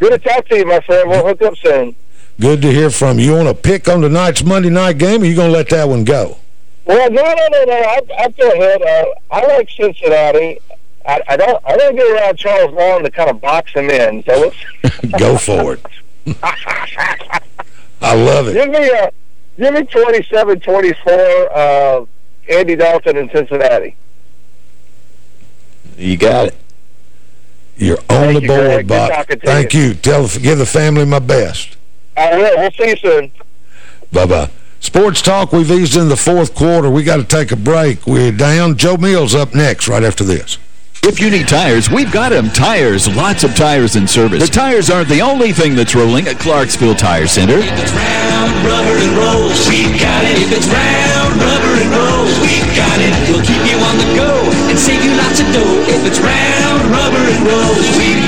Good to talk to you, my friend. We'll hook up soon. Good to hear from you. You want to pick on tonight's Monday night game, or you going to let that one go? Well, no, no, no, no. I, I go ahead. Uh, I like Cincinnati. I, I don't. I don't get around Charles Long to kind of box him in. So let's go for it. I love it. Give me a. Give me 27-24. Uh, Andy Dalton in Cincinnati. You got it. You're on the you, board. Bob. Thank you. you. Tell, give the family my best. I will. We'll see you soon. Bye-bye. Sports Talk, we've eased into the fourth quarter. We got to take a break. We're down. Joe Mills up next right after this. If you need tires, we've got them. Tires, lots of tires in service. The tires aren't the only thing that's rolling at Clarksville Tire Center. If it's round, rubber and rolls, we got it. If it's round, rubber and rolls, we got it. We'll keep you on the go and save you lots of dough. If it's round, rubber and rolls, we got it.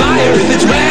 it's round,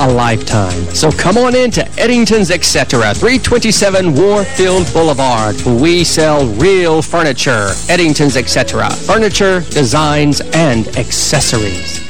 a lifetime. So come on in to Eddington's Etc. 327 Warfield Boulevard. We sell real furniture. Eddington's Etc. Furniture, designs, and accessories.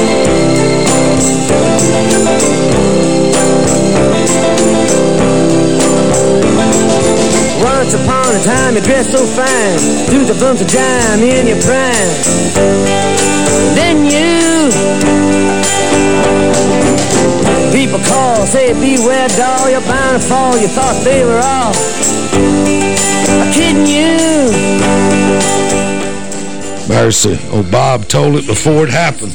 Once upon a time you dressed so fine Do the bumps of dime in your prime Then you People call, say beware doll You're bound to fall, you thought they were all Kidding you Mercy. Oh, Bob told it before it happened.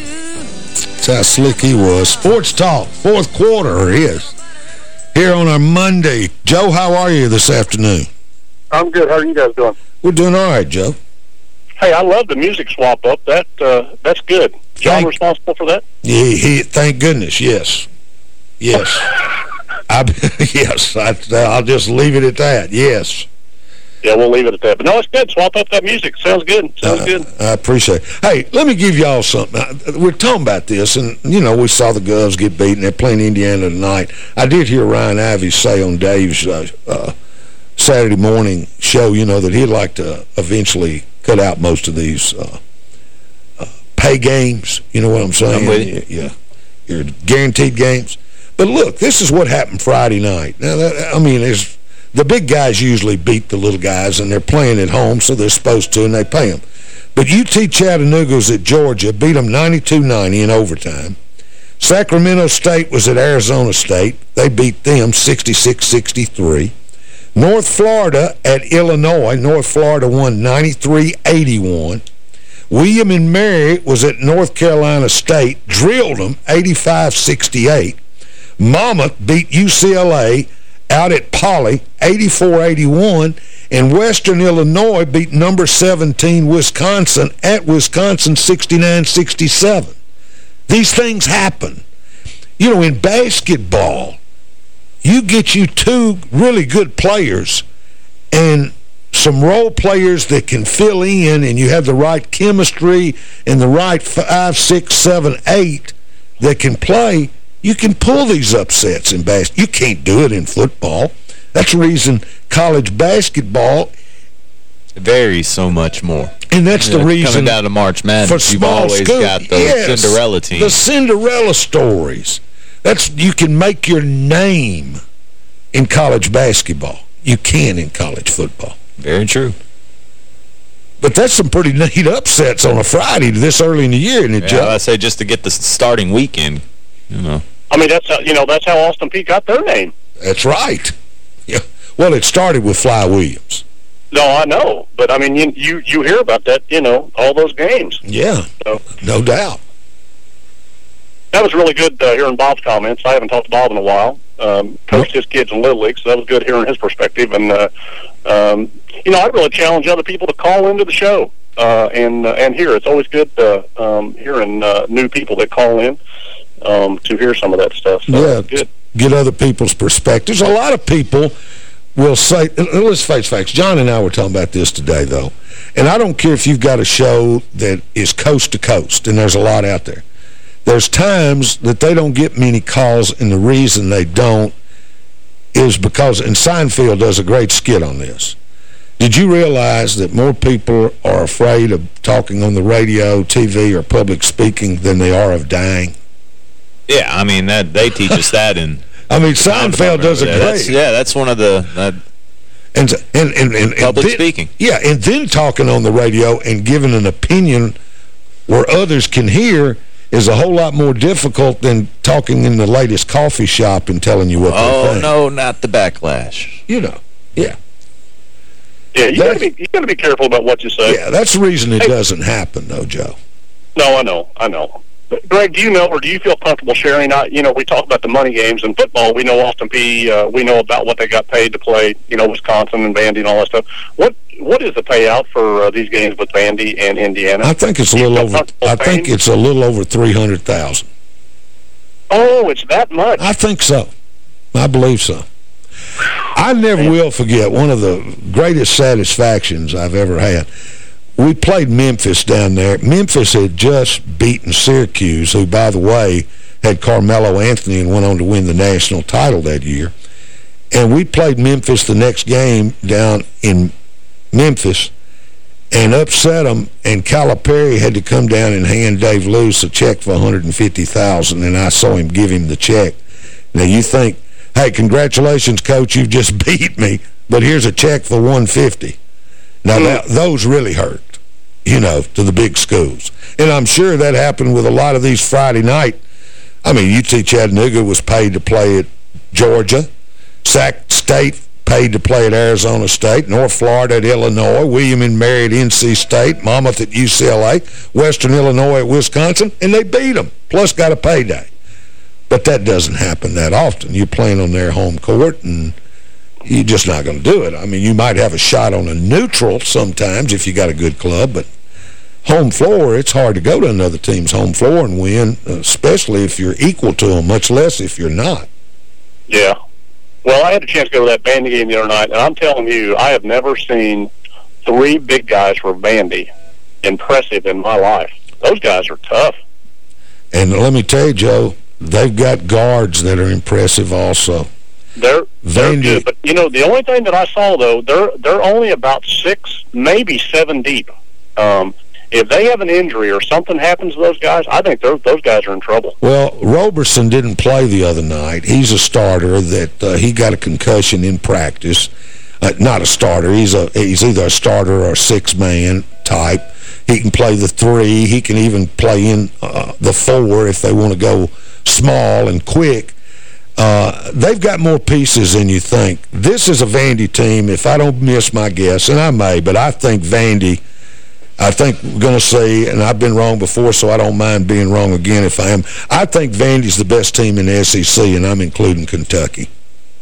That's how slick he was. Sports Talk, fourth quarter is here on our Monday. Joe, how are you this afternoon? I'm good. How are you guys doing? We're doing all right, Joe. Hey, I love the music swap up. That uh, that's good. John responsible for that? He, he, thank goodness, yes. Yes. I, yes, I, I'll just leave it at that, yes. Yeah, we'll leave it at that. But no, it's good. Swap up that music. Sounds good. Sounds good. I appreciate it. Hey, let me give y'all something. We're talking about this, and, you know, we saw the Govs get beaten. They're playing Indiana tonight. I did hear Ryan Ivey say on Dave's uh, uh, Saturday morning show, you know, that he'd like to eventually cut out most of these uh, uh, pay games. You know what I'm saying? I'm with Yeah. Your guaranteed games. But look, this is what happened Friday night. Now, that, I mean, there's the big guys usually beat the little guys, and they're playing at home, so they're supposed to, and they pay them. But UT Chattanooga was at Georgia, beat them 92-90 in overtime. Sacramento State was at Arizona State. They beat them 66-63. North Florida at Illinois. North Florida won 93-81. William and Mary was at North Carolina State, drilled them 85-68. Monmouth beat UCLA out at Pauley 84-81 and Western Illinois beat number 17 Wisconsin at Wisconsin 69-67. These things happen. You know, in basketball, you get you two really good players and some role players that can fill in and you have the right chemistry and the right five, six, seven, eight that can play, You can pull these upsets in basketball. You can't do it in football. That's the reason college basketball varies so much more. And that's You the reason Coming down to March Madness, for you've always school, got those yes, Cinderella teams. The Cinderella stories. That's You can make your name in college basketball. You can in college football. Very true. But that's some pretty neat upsets on a Friday this early in the year, isn't it, Yeah? I say just to get the starting weekend, you know. I mean, that's how, you know, that's how Austin Peay got their name. That's right. Yeah. Well, it started with Fly Williams. No, I know, but I mean, you you, you hear about that, you know, all those games. Yeah, So no doubt. that was really good uh, hearing Bob's comments. I haven't talked to Bob in a while. Um, coached his kids in Little League, so that was good hearing his perspective. And uh, um, you know, I'd really challenge other people to call into the show uh, and uh, and hear. It's always good uh, um, hearing uh, new people that call in um, to hear some of that stuff. So yeah, good. get other people's perspectives. A lot of people will say, let's face facts, John and I were talking about this today, though, and I don't care if you've got a show that is coast to coast, and there's a lot out there. There's times that they don't get many calls, and the reason they don't is because, and Seinfeld does a great skit on this. Did you realize that more people are afraid of talking on the radio, TV, or public speaking than they are of dying? Yeah, I mean, that they teach us that in... I mean, Seinfeld does a great... that's- Yeah, that's one of the... That, And, and, and, and, and Public then- speaking. Yeah, and then talking on the radio and giving an opinion where others can hear is a whole lot more difficult than talking in the latest coffee shop and telling you what they oh, think. no, not the backlash. You know, yeah. Yeah, you got to be you got to be careful about what you say. Yeah, that's the reason it Hey. doesn't happen, though, Joe. No, I know, I know. But Greg, do you know or do you feel comfortable sharing? I, you know, we talk about the money games in football. We know Austin Peay. Uh, we know about what they got paid to play. You know, Wisconsin and Vandy and all that stuff. What what is the payout for uh, these games with Vandy and Indiana? I think it's a little over. I think paying? it's a little over three hundred thousand. Oh, it's that much. I think so. I believe so. I never will forget one of the greatest satisfactions I've ever had. We played Memphis down there. Memphis had just beaten Syracuse, who, by the way, had Carmelo Anthony and went on to win the national title that year. And we played Memphis the next game down in Memphis and upset them, and Calipari had to come down and hand Dave Loos a check for 150,000, and I saw him give him the check. Now, you think, hey, congratulations, coach, you've just beat me, but here's a check for 150 Now, hmm. that, those really hurt, you know, to the big schools. And I'm sure that happened with a lot of these Friday night. I mean, UT Chattanooga was paid to play at Georgia. Sac State paid to play at Arizona State, North Florida at Illinois, William and Mary at NC State, Monmouth at UCLA, Western Illinois at Wisconsin, and they beat them, plus got a payday. But that doesn't happen that often. You're playing on their home court, and you're just not going to do it. I mean, you might have a shot on a neutral sometimes if you got a good club, but home floor, it's hard to go to another team's home floor and win, especially if you're equal to them, much less if you're not. Yeah. Well, I had a chance to go to that Vandy game the other night, and I'm telling you, I have never seen three big guys for Vandy impressive in my life. Those guys are tough. And let me tell you, Joe, they've got guards that are impressive also. They're they're good, but you know the only thing that I saw though they're they're only about six, maybe seven deep. Um, if they have an injury or something happens to those guys, I think those those guys are in trouble. Well, Roberson didn't play the other night. He's a starter that uh, he got a concussion in practice. Uh, not a starter. He's a he's either a starter or a six-man type. He can play the three. He can even play in uh, the four if they want to go small and quick. Uh, they've got more pieces than you think. This is a Vandy team, if I don't miss my guess, and I may, but I think Vandy, I think we're going to say, and I've been wrong before, so I don't mind being wrong again if I am. I think Vandy's the best team in the SEC, and I'm including Kentucky.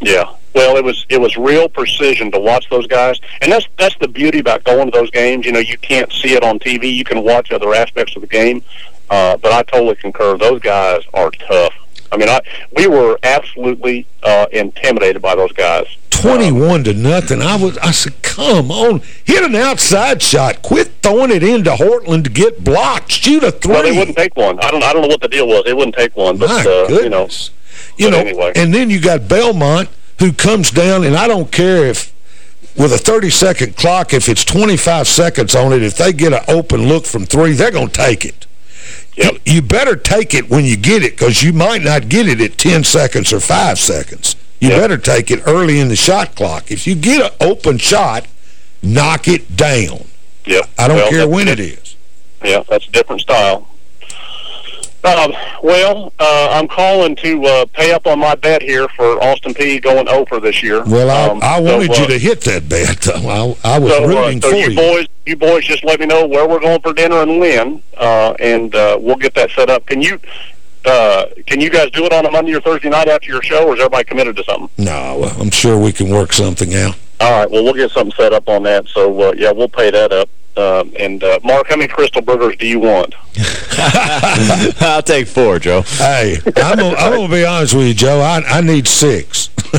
Yeah. Well, it was it was real precision to watch those guys, and that's that's the beauty about going to those games. You know, you can't see it on TV. You can watch other aspects of the game, uh, but I totally concur. Those guys are tough. I mean, I we were absolutely uh, intimidated by those guys. 21 to nothing. I was. I said, come on. Hit an outside shot. Quit throwing it into Hortland to get blocked. Shoot a three. Well, they wouldn't take one. I don't. I don't know what the deal was. They wouldn't take one. But My uh, you know. You know, anyway. and then you got Belmont who comes down, and I don't care if with a 30-second clock, if it's 25 seconds on it, if they get an open look from three, they're going to take it. You, you better take it when you get it because you might not get it at 10 seconds or 5 seconds. You better take it early in the shot clock. If you get an open shot, knock it down. Yeah. I don't Well, care when it is. Yeah, that's a different style. Um, well, uh, I'm calling to uh, pay up on my bet here for Austin Peay going over this year. Well, I, Um, I so, wanted uh, you to hit that bet, though. I, I was so, uh, rooting so for you you. boys, you boys, just let me know where we're going for dinner and when, uh, and uh, we'll get that set up. Can you, uh, can you guys do it on a Monday or Thursday night after your show, or is everybody committed to something? No, I'm sure we can work something out. All right, well, we'll get something set up on that. So, uh, yeah, we'll pay that up. Um, and uh, Mark, how many Krystal Burgers do you want? I'll take four, Joe. Hey, I'm gonna, be honest with you, Joe. I, I need six.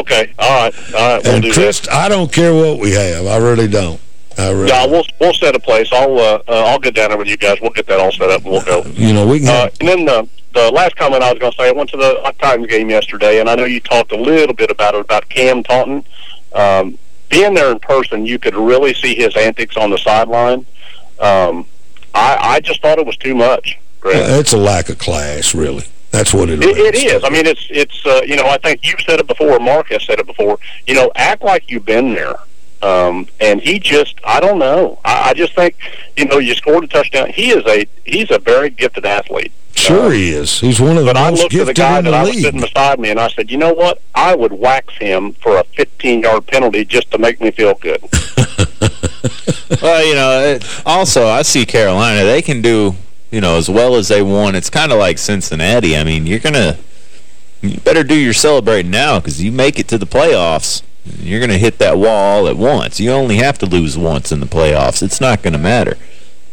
okay, all right, all right, we'll and do Chris, that. I don't care what we have. I really don't. I really, Yeah, we'll we'll set a place. I'll uh, uh, I'll get down there with you guys. We'll get that all set up and we'll go. you know, we can. Uh, and then the the last comment I was going to say, I went to the Hot Titans game yesterday, and I know you talked a little bit about it about Cam Newton. Um, being there in person, you could really see his antics on the sideline. Um, I I just thought it was too much. Greg. it's a lack of class, really. That's what it is. It, it is. I mean, it's it's. Uh, you know, I think you've said it before. Mark has said it before. You know, act like you've been there. Um, and he just, I don't know. I, I just think, you know, you scored a touchdown. He is a he's a very gifted athlete. Sure uh, he is. He's one of the most gifted But I looked at the guy that the I was league. sitting beside me, and I said, you know what? I would wax him for a 15-yard penalty just to make me feel good. Well, you know, also, I see Carolina. They can do, you know, as well as they want. It's kind of like Cincinnati. I mean, you're going to, you better do your celebrating now because you make it to the playoffs. You're going to hit that wall all at once. You only have to lose once in the playoffs. It's not going to matter.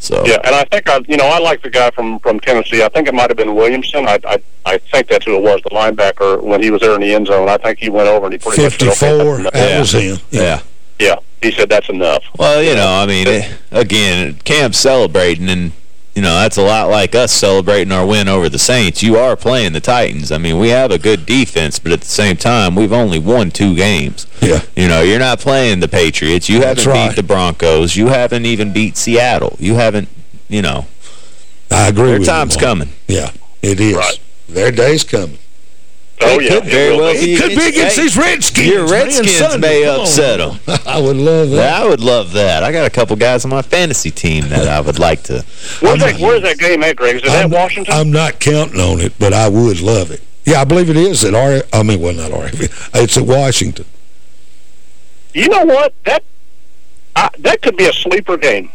So Yeah, and I think I, you know, I like the guy from from Tennessee. I think it might have been Williamson. I I I think that's who it was, the linebacker when he was there in the end zone. I think he went over and he pretty much said, okay, 54, that's that enough. was him. Yeah. Yeah, he said that's enough. Well, you know, I mean, it, again, Cam's celebrating, and, you know, that's a lot like us celebrating our win over the Saints. You are playing the Titans. I mean, we have a good defense, but at the same time, we've only won two games. Yeah. You know, you're not playing the Patriots. You That's haven't right. beat the Broncos. You haven't even beat Seattle. You haven't, you know. I agree Their with time's you, coming. Yeah, it is. Their day's coming. Oh, It could very well be It could be against hey, these Redskins. Your man, Redskins Sunday. may upset them. I would love that. I would love that. I got a couple guys on my fantasy team that I would like to. Where's that, where's that game at, Greg? Is it at Washington? I'm not counting on it, but I would love it. Yeah, I believe it is at R. I mean, well, not RFK. It's at Washington. You know what? That I, that could be a sleeper game.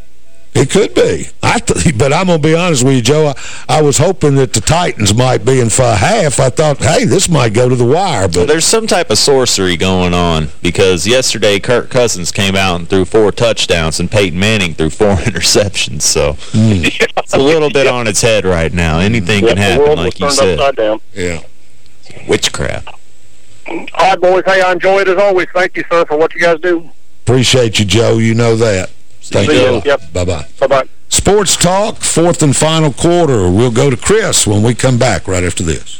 It could be. I th but I'm going to be honest with you, Joe. I, I was hoping that the Titans might be in for a half. I thought, hey, this might go to the wire. But There's some type of sorcery going on because yesterday Kirk Cousins came out and threw four touchdowns and Peyton Manning threw four interceptions. So mm. it's a little bit on its head right now. Anything Yep, can happen, like you said. upside down. Yeah. Witchcraft. All right, boys. Hey, I enjoy it as always. Thank you, sir, for what you guys do. appreciate you, Joe. You know that. Thank See you. you. Yep. Bye-bye. Bye-bye. Sports Talk, fourth and final quarter. We'll go to Chris when we come back right after this.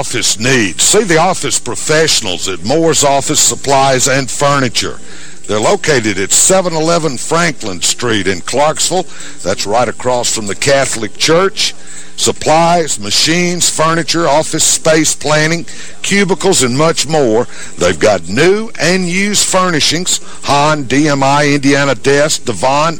office needs, see the office professionals at Moore's Office Supplies and Furniture. They're located at 711 Franklin Street in Clarksville. That's right across from the Catholic Church. Supplies, machines, furniture, office space planning, cubicles, and much more. They've got new and used furnishings, Han, DMI, Indiana Desk, Devon.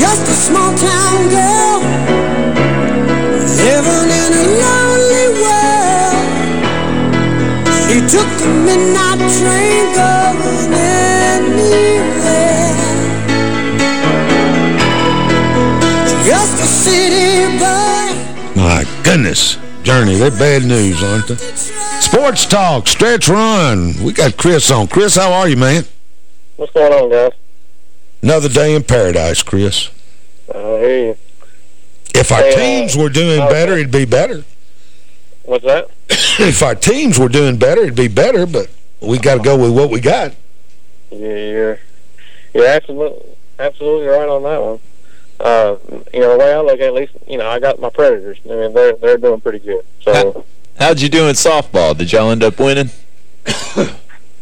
Just a small town girl living in a lonely world. She took the midnight train going anywhere. Goodness. Journey, they're bad news, aren't they? Sports Talk, Stretch Run. We got Chris on. Chris, how are you, man? What's going on, guys? Another day in paradise, Chris. I hear you. If our Hey, uh, teams were doing okay. better, it'd be better. What's that? if our teams were doing better, it'd be better, but we got to go with what we got. Yeah, you're you're absolutely absolutely right on that one. Uh, you know, the way I look at least, you know, I got my Predators. I mean, they're they're doing pretty good. So, How'd you do in softball? Did y'all end up winning?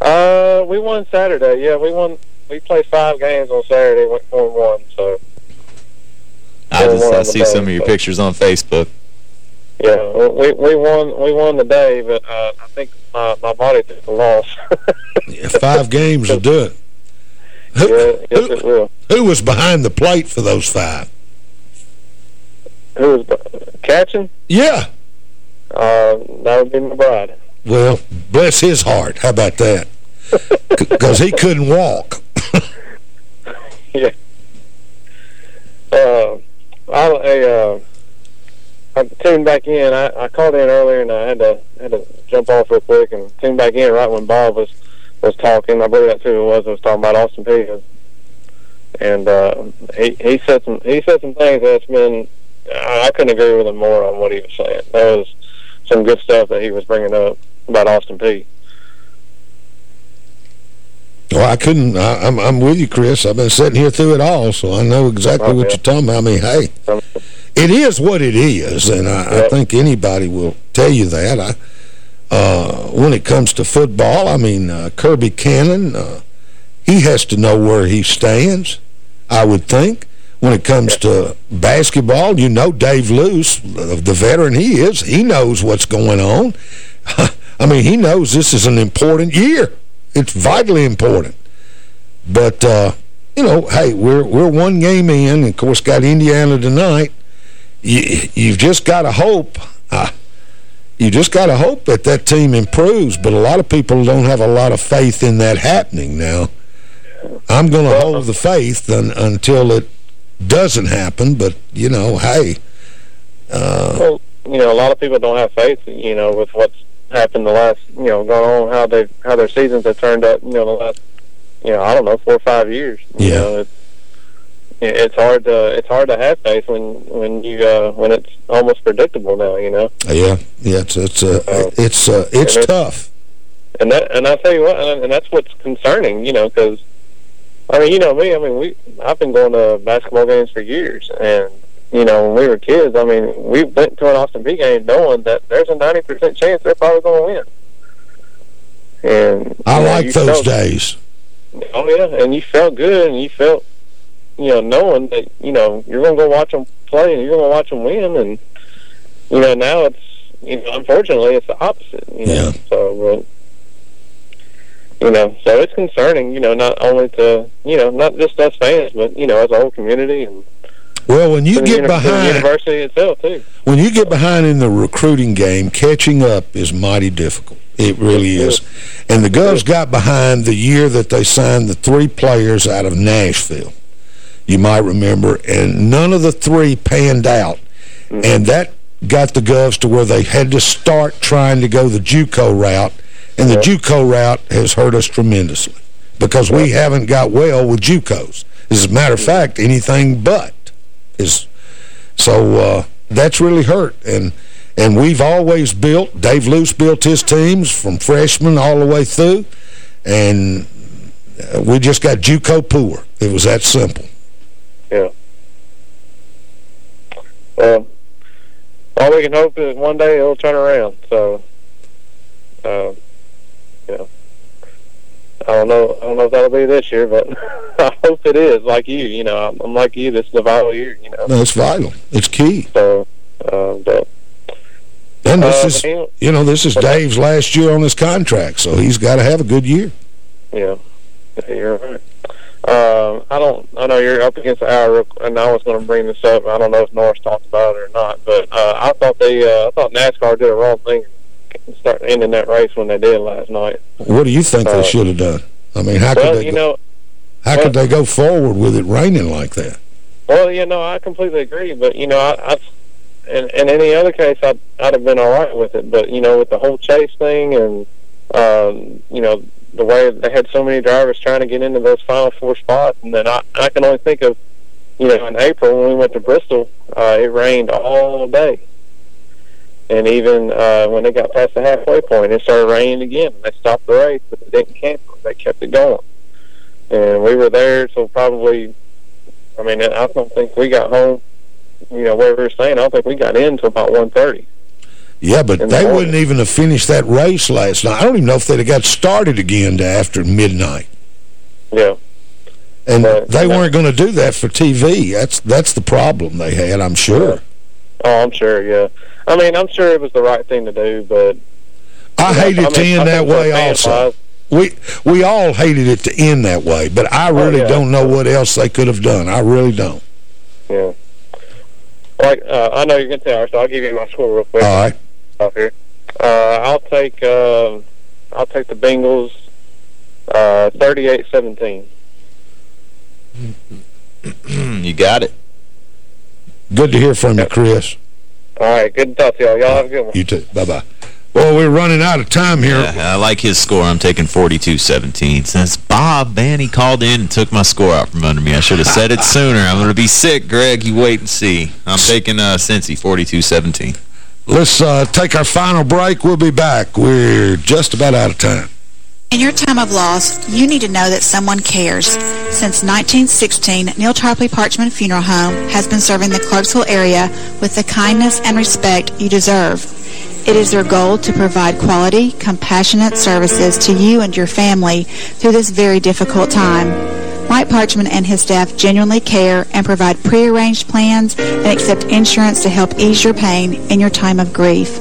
uh, we won Saturday. Yeah, we won. We played five games on Saturday. Went four and one. So, I just I on the see some of your but- pictures on Facebook. yeah, we we won we won the day, but uh, I think my my body took a loss. Five games will do it. Yeah, yes, it will. Who was behind the plate for those five? Who was catching? Yeah. Uh, that would be my bride. Well, bless his heart. How about that? Because he couldn't walk. Yeah. Uh, I, I, uh, I tuned back in. I, I called in earlier and I had to had to jump off real quick and tuned back in right when Bob was was talking. I believe that's who it was. was talking about Austin Peay. And uh, he he said some he said some things that's been I, I couldn't agree with him more on what he was saying. That was some good stuff that he was bringing up about Austin Peay. Well, I couldn't. I, I'm, I'm with you, Chris. I've been sitting here through it all, so I know exactly what Okay. you're talking about. I mean, hey, it is what it is, and I, I think anybody will tell you that. I, uh, when it comes to football, I mean, uh, Kirby Cotton, uh, he has to know where he stands, I would think. When it comes to basketball, you know Dave Loos, the veteran he is, he knows what's going on. I mean, he knows this is an important year. It's vitally important. But, uh, you know, hey, we're we're one game in, of course got Indiana tonight. You, you've just got to hope. You just got to hope that that team improves, but a lot of people don't have a lot of faith in that happening now. I'm going to hold the faith un, until it doesn't happen, but, you know, hey. Uh, Well, you know, a lot of people don't have faith, you know, with what's happened the last, you know, gone on how they how their seasons have turned up, you know, the last, you know, I don't know, four or five years. You Yeah. know, it's it's hard to it's hard to have faith when when you uh, when it's almost predictable now. You know. Yeah, yeah, it's it's uh, it's uh, it's And tough. And that, and I tell you what, and, and that's what's concerning, you know, because I mean, you know me. I mean, we I've been going to basketball games for years, and you know, when we were kids, I mean, we went to an Austin Peay game knowing that there's a ninety percent chance they're probably going to win. And I know, like those felt- days. Oh yeah, and you felt good, and you felt, you know, knowing that you know you're going to go watch them play, and you're going to watch them win, and you know now it's you know unfortunately it's the opposite. You know, so uh, you know, so it's concerning. You know, not only to you know not just us fans, but you know as a whole community and Well, when you get uni- to the behind university itself too. when you get behind in the recruiting game, catching up is mighty difficult. It really is. And the Govs got behind the year that they signed the three players out of Nashville. You might remember. And none of the three panned out. And that got the Govs to where they had to start trying to go the JUCO route. And the JUCO route has hurt us tremendously because we haven't got well with JUCOs. As a matter of fact, anything but is so uh, that's really hurt. And and we've always built, Dave Loos built his teams from freshmen all the way through. And uh, we just got JUCO poor. It was that simple. Yeah. Well, all we can hope is one day it'll turn around. So, uh, you know, I don't know. I don't know if that'll be this year, but I hope it is. Like you, you know, I'm, I'm like you. This is a vital year. You know. No, it's vital. It's key. So, uh, but And this Uh, is, anyway- you know, this is Dave's last year on his contract, so he's got to have a good year. yeah, Yeah, you're right. Um, I don't. I know you're up against the hour, and I was going to bring this up. I don't know if Norris talked about it or not, but uh, I thought they, uh, I thought NASCAR did a wrong thing, start ending that race when they did last night. What do you think Uh, they should have done? I mean, how well, could they you go, know, how could they go forward with it raining like that? well, you know, I completely agree, but you know, I, I in, in any other case, I'd, I'd have been all right with it, but you know, with the whole chase thing and um, you know, the way they had so many drivers trying to get into those final four spots, and then I, I can only think of, you know, in April when we went to Bristol, uh, it rained all day. And even uh, when they got past the halfway point, it started raining again. They stopped the race, but they didn't cancel. They kept it going. And we were there till probably, I mean, I don't think we got home, you know, where we were staying, I don't think we got in till about one thirty. Yeah, but In the they wouldn't even have finished that race last night. I don't even know if they'd have got started again to after midnight. Yeah. And they weren't going to do that for TV. That's that's the problem they had, I'm sure. Oh, I'm sure, yeah. I mean, I'm sure it was the right thing to do, but... I know, hated I to mean, I end that think for a way also. We we all hated it to end that way, but I really Oh, yeah. don't know what else they could have done. I really don't. Yeah. Like, uh, I know you're going to tell her, so I'll give you my score real quick. All right. Off here. Uh, I'll take, uh, I'll take the Bengals, uh, 38-17. you got it. Good to hear from you, Chris. All right, good to talk to y'all. Y'all have a good one. You too. Bye-bye. Well, we're running out of time here. Yeah, I like his score. I'm taking 42-17. Since Bob Vanny called in and took my score out from under me, I should have said it sooner. I'm going to be sick, Greg. You wait and see. I'm taking uh, Cincy 42-17. Let's uh, take our final break. We'll be back. We're just about out of time. In your time of loss, you need to know that someone cares. Since 1916, Neal Tarpley Parchman Funeral Home has been serving the Clarksville area with the kindness and respect you deserve. It is their goal to provide quality, compassionate services to you and your family through this very difficult time. Mike Parchman and his staff genuinely care and provide prearranged plans and accept insurance to help ease your pain in your time of grief.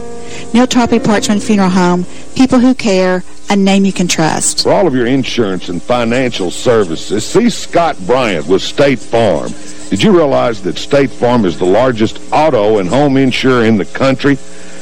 Neal Tarpley Parchman Funeral Home, people who care, a name you can trust. For all of your insurance and financial services, see Scott Bryant with State Farm. Did you realize that State Farm is the largest auto and home insurer in the country?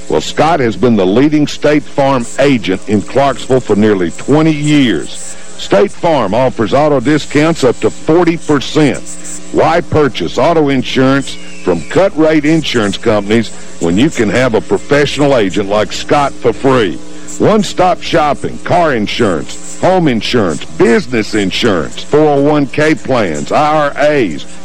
Well, Scott has been the leading State Farm agent in Clarksville for nearly 20 years. State Farm offers auto discounts up to 40%. Why purchase auto insurance from cut-rate insurance companies when you can have a professional agent like Scott for free? One-stop shopping, car insurance, home insurance, business insurance, 401k plans, IRAs,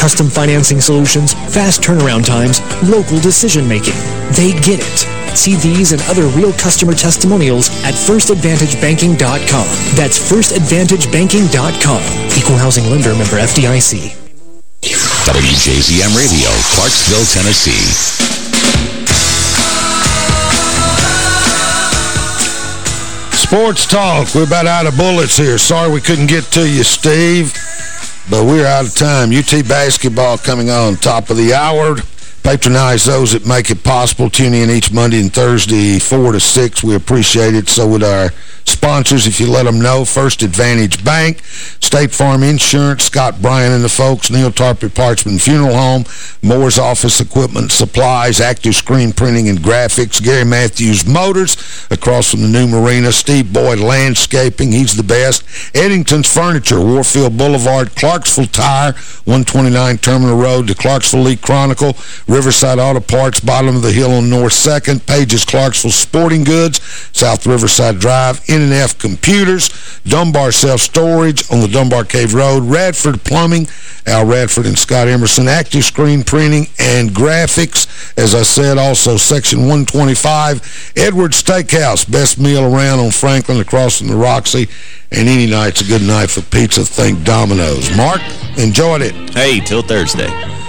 Custom financing solutions, fast turnaround times, local decision making. They get it. See these and other real customer testimonials at firstadvantagebanking.com. That's firstadvantagebanking.com. Equal housing lender member FDIC. WJZM Radio, Clarksville, Tennessee. Sports Talk. We're about out of bullets here. Sorry we couldn't get to you, Steve. But we're out of time. UT basketball coming on top of the hour. Patronize those that make it possible. Tune in each Monday and Thursday, 4 to 6. We appreciate it. So would our sponsors, if you let them know. First Advantage Bank, State Farm Insurance, Scott Bryan and the folks, Neal Tarpley Parchman Funeral Home, Moore's Office Equipment Supplies, Active Screen Printing and Graphics, Gary Matthews Motors, across from the new marina, Steve Boyd Landscaping, he's the best, Eddington's Furniture, Warfield Boulevard, Clarksville Tire, 129 Terminal Road, the Clarksville Leaf-Chronicle, Riverside Auto Parts, bottom of the hill on North 2nd, Pages Clarksville Sporting Goods, South Riverside Drive, N&F Computers, Dunbar Self-Storage on the Dunbar Cave Road, Radford Plumbing, Al Radford and Scott Emerson, Active Screen Printing and Graphics. As I said, also Section 125, Edwards Steakhouse, best meal around on Franklin across from the Roxy, and any night's a good night for pizza, think Domino's. Mark, enjoyed it. Hey, till Thursday.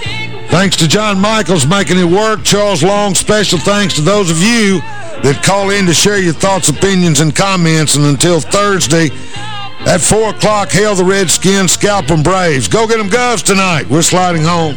Thanks to John Michaels making it work. Charles Long, special thanks to those of you that call in to share your thoughts, opinions, and comments. And until Thursday, at 4 o'clock, hail the Redskins, scalp them Braves. Go get them Govs tonight. We're sliding home.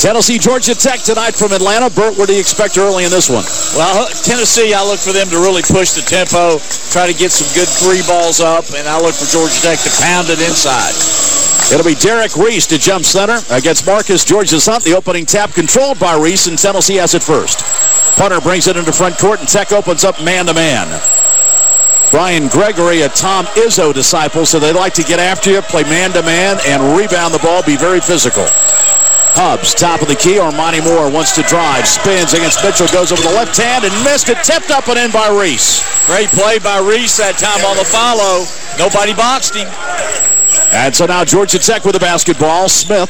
Tennessee, Georgia Tech tonight from Atlanta. Bert, what do you expect early in this one? Well, Tennessee, I look for them to really push the tempo, try to get some good three balls up, and I look for Georgia Tech to pound it inside. It'll be Derek Reese to jump center against Marcus Georges-Hunt. The opening tap controlled by Reese, and Tennessee has it first. Punter brings it into front court, and Tech opens up man-to-man. Brian Gregory, a Tom Izzo disciple, so they like to get after you, play man-to-man, -man, and rebound the ball, be very physical. Hubbs, top of the key. Armani Moore wants to drive. Spins against Mitchell. Goes over the left hand and missed it. Tipped up and in by Reese. Great play by Reese that time on the follow. Nobody boxed him. And so now Georgia Tech with the basketball. Smith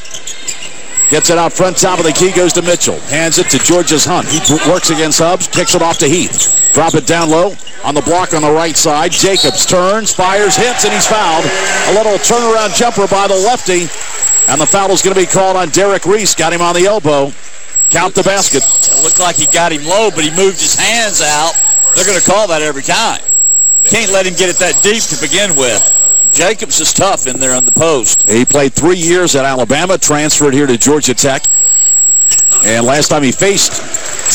Gets it out front, top of the key, goes to Mitchell. Hands it to Georges-Hunt. He works against Hubbs, kicks it off to Heath. Drop it down low on the block on the right side. Jacobs turns, fires, hits, and he's fouled. A little turnaround jumper by the lefty. And the foul is going to be called on Derek Reese. Got him on the elbow. Count the basket. It looked like he got him low, but he moved his hands out. They're going to call that every time. Can't let him get it that deep to begin with. Jacobs is tough in there on the post. He played three years at Alabama, transferred here to Georgia Tech. And last time he faced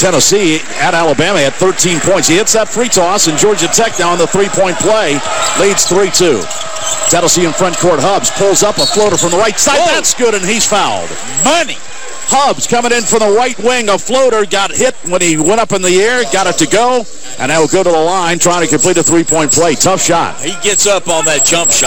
Tennessee at Alabama, had 13 points. He hits that free toss, and Georgia Tech now on the three-point play leads 3-2. Tennessee in front court. Hubbs pulls up a floater from the right side. Whoa. That's good, and he's fouled. Money. Hubbs coming in from the right wing. A floater got hit when he went up in the air, got it to go, and now will go to the line trying to complete a three-point play. Tough shot. He gets up on that jump shot.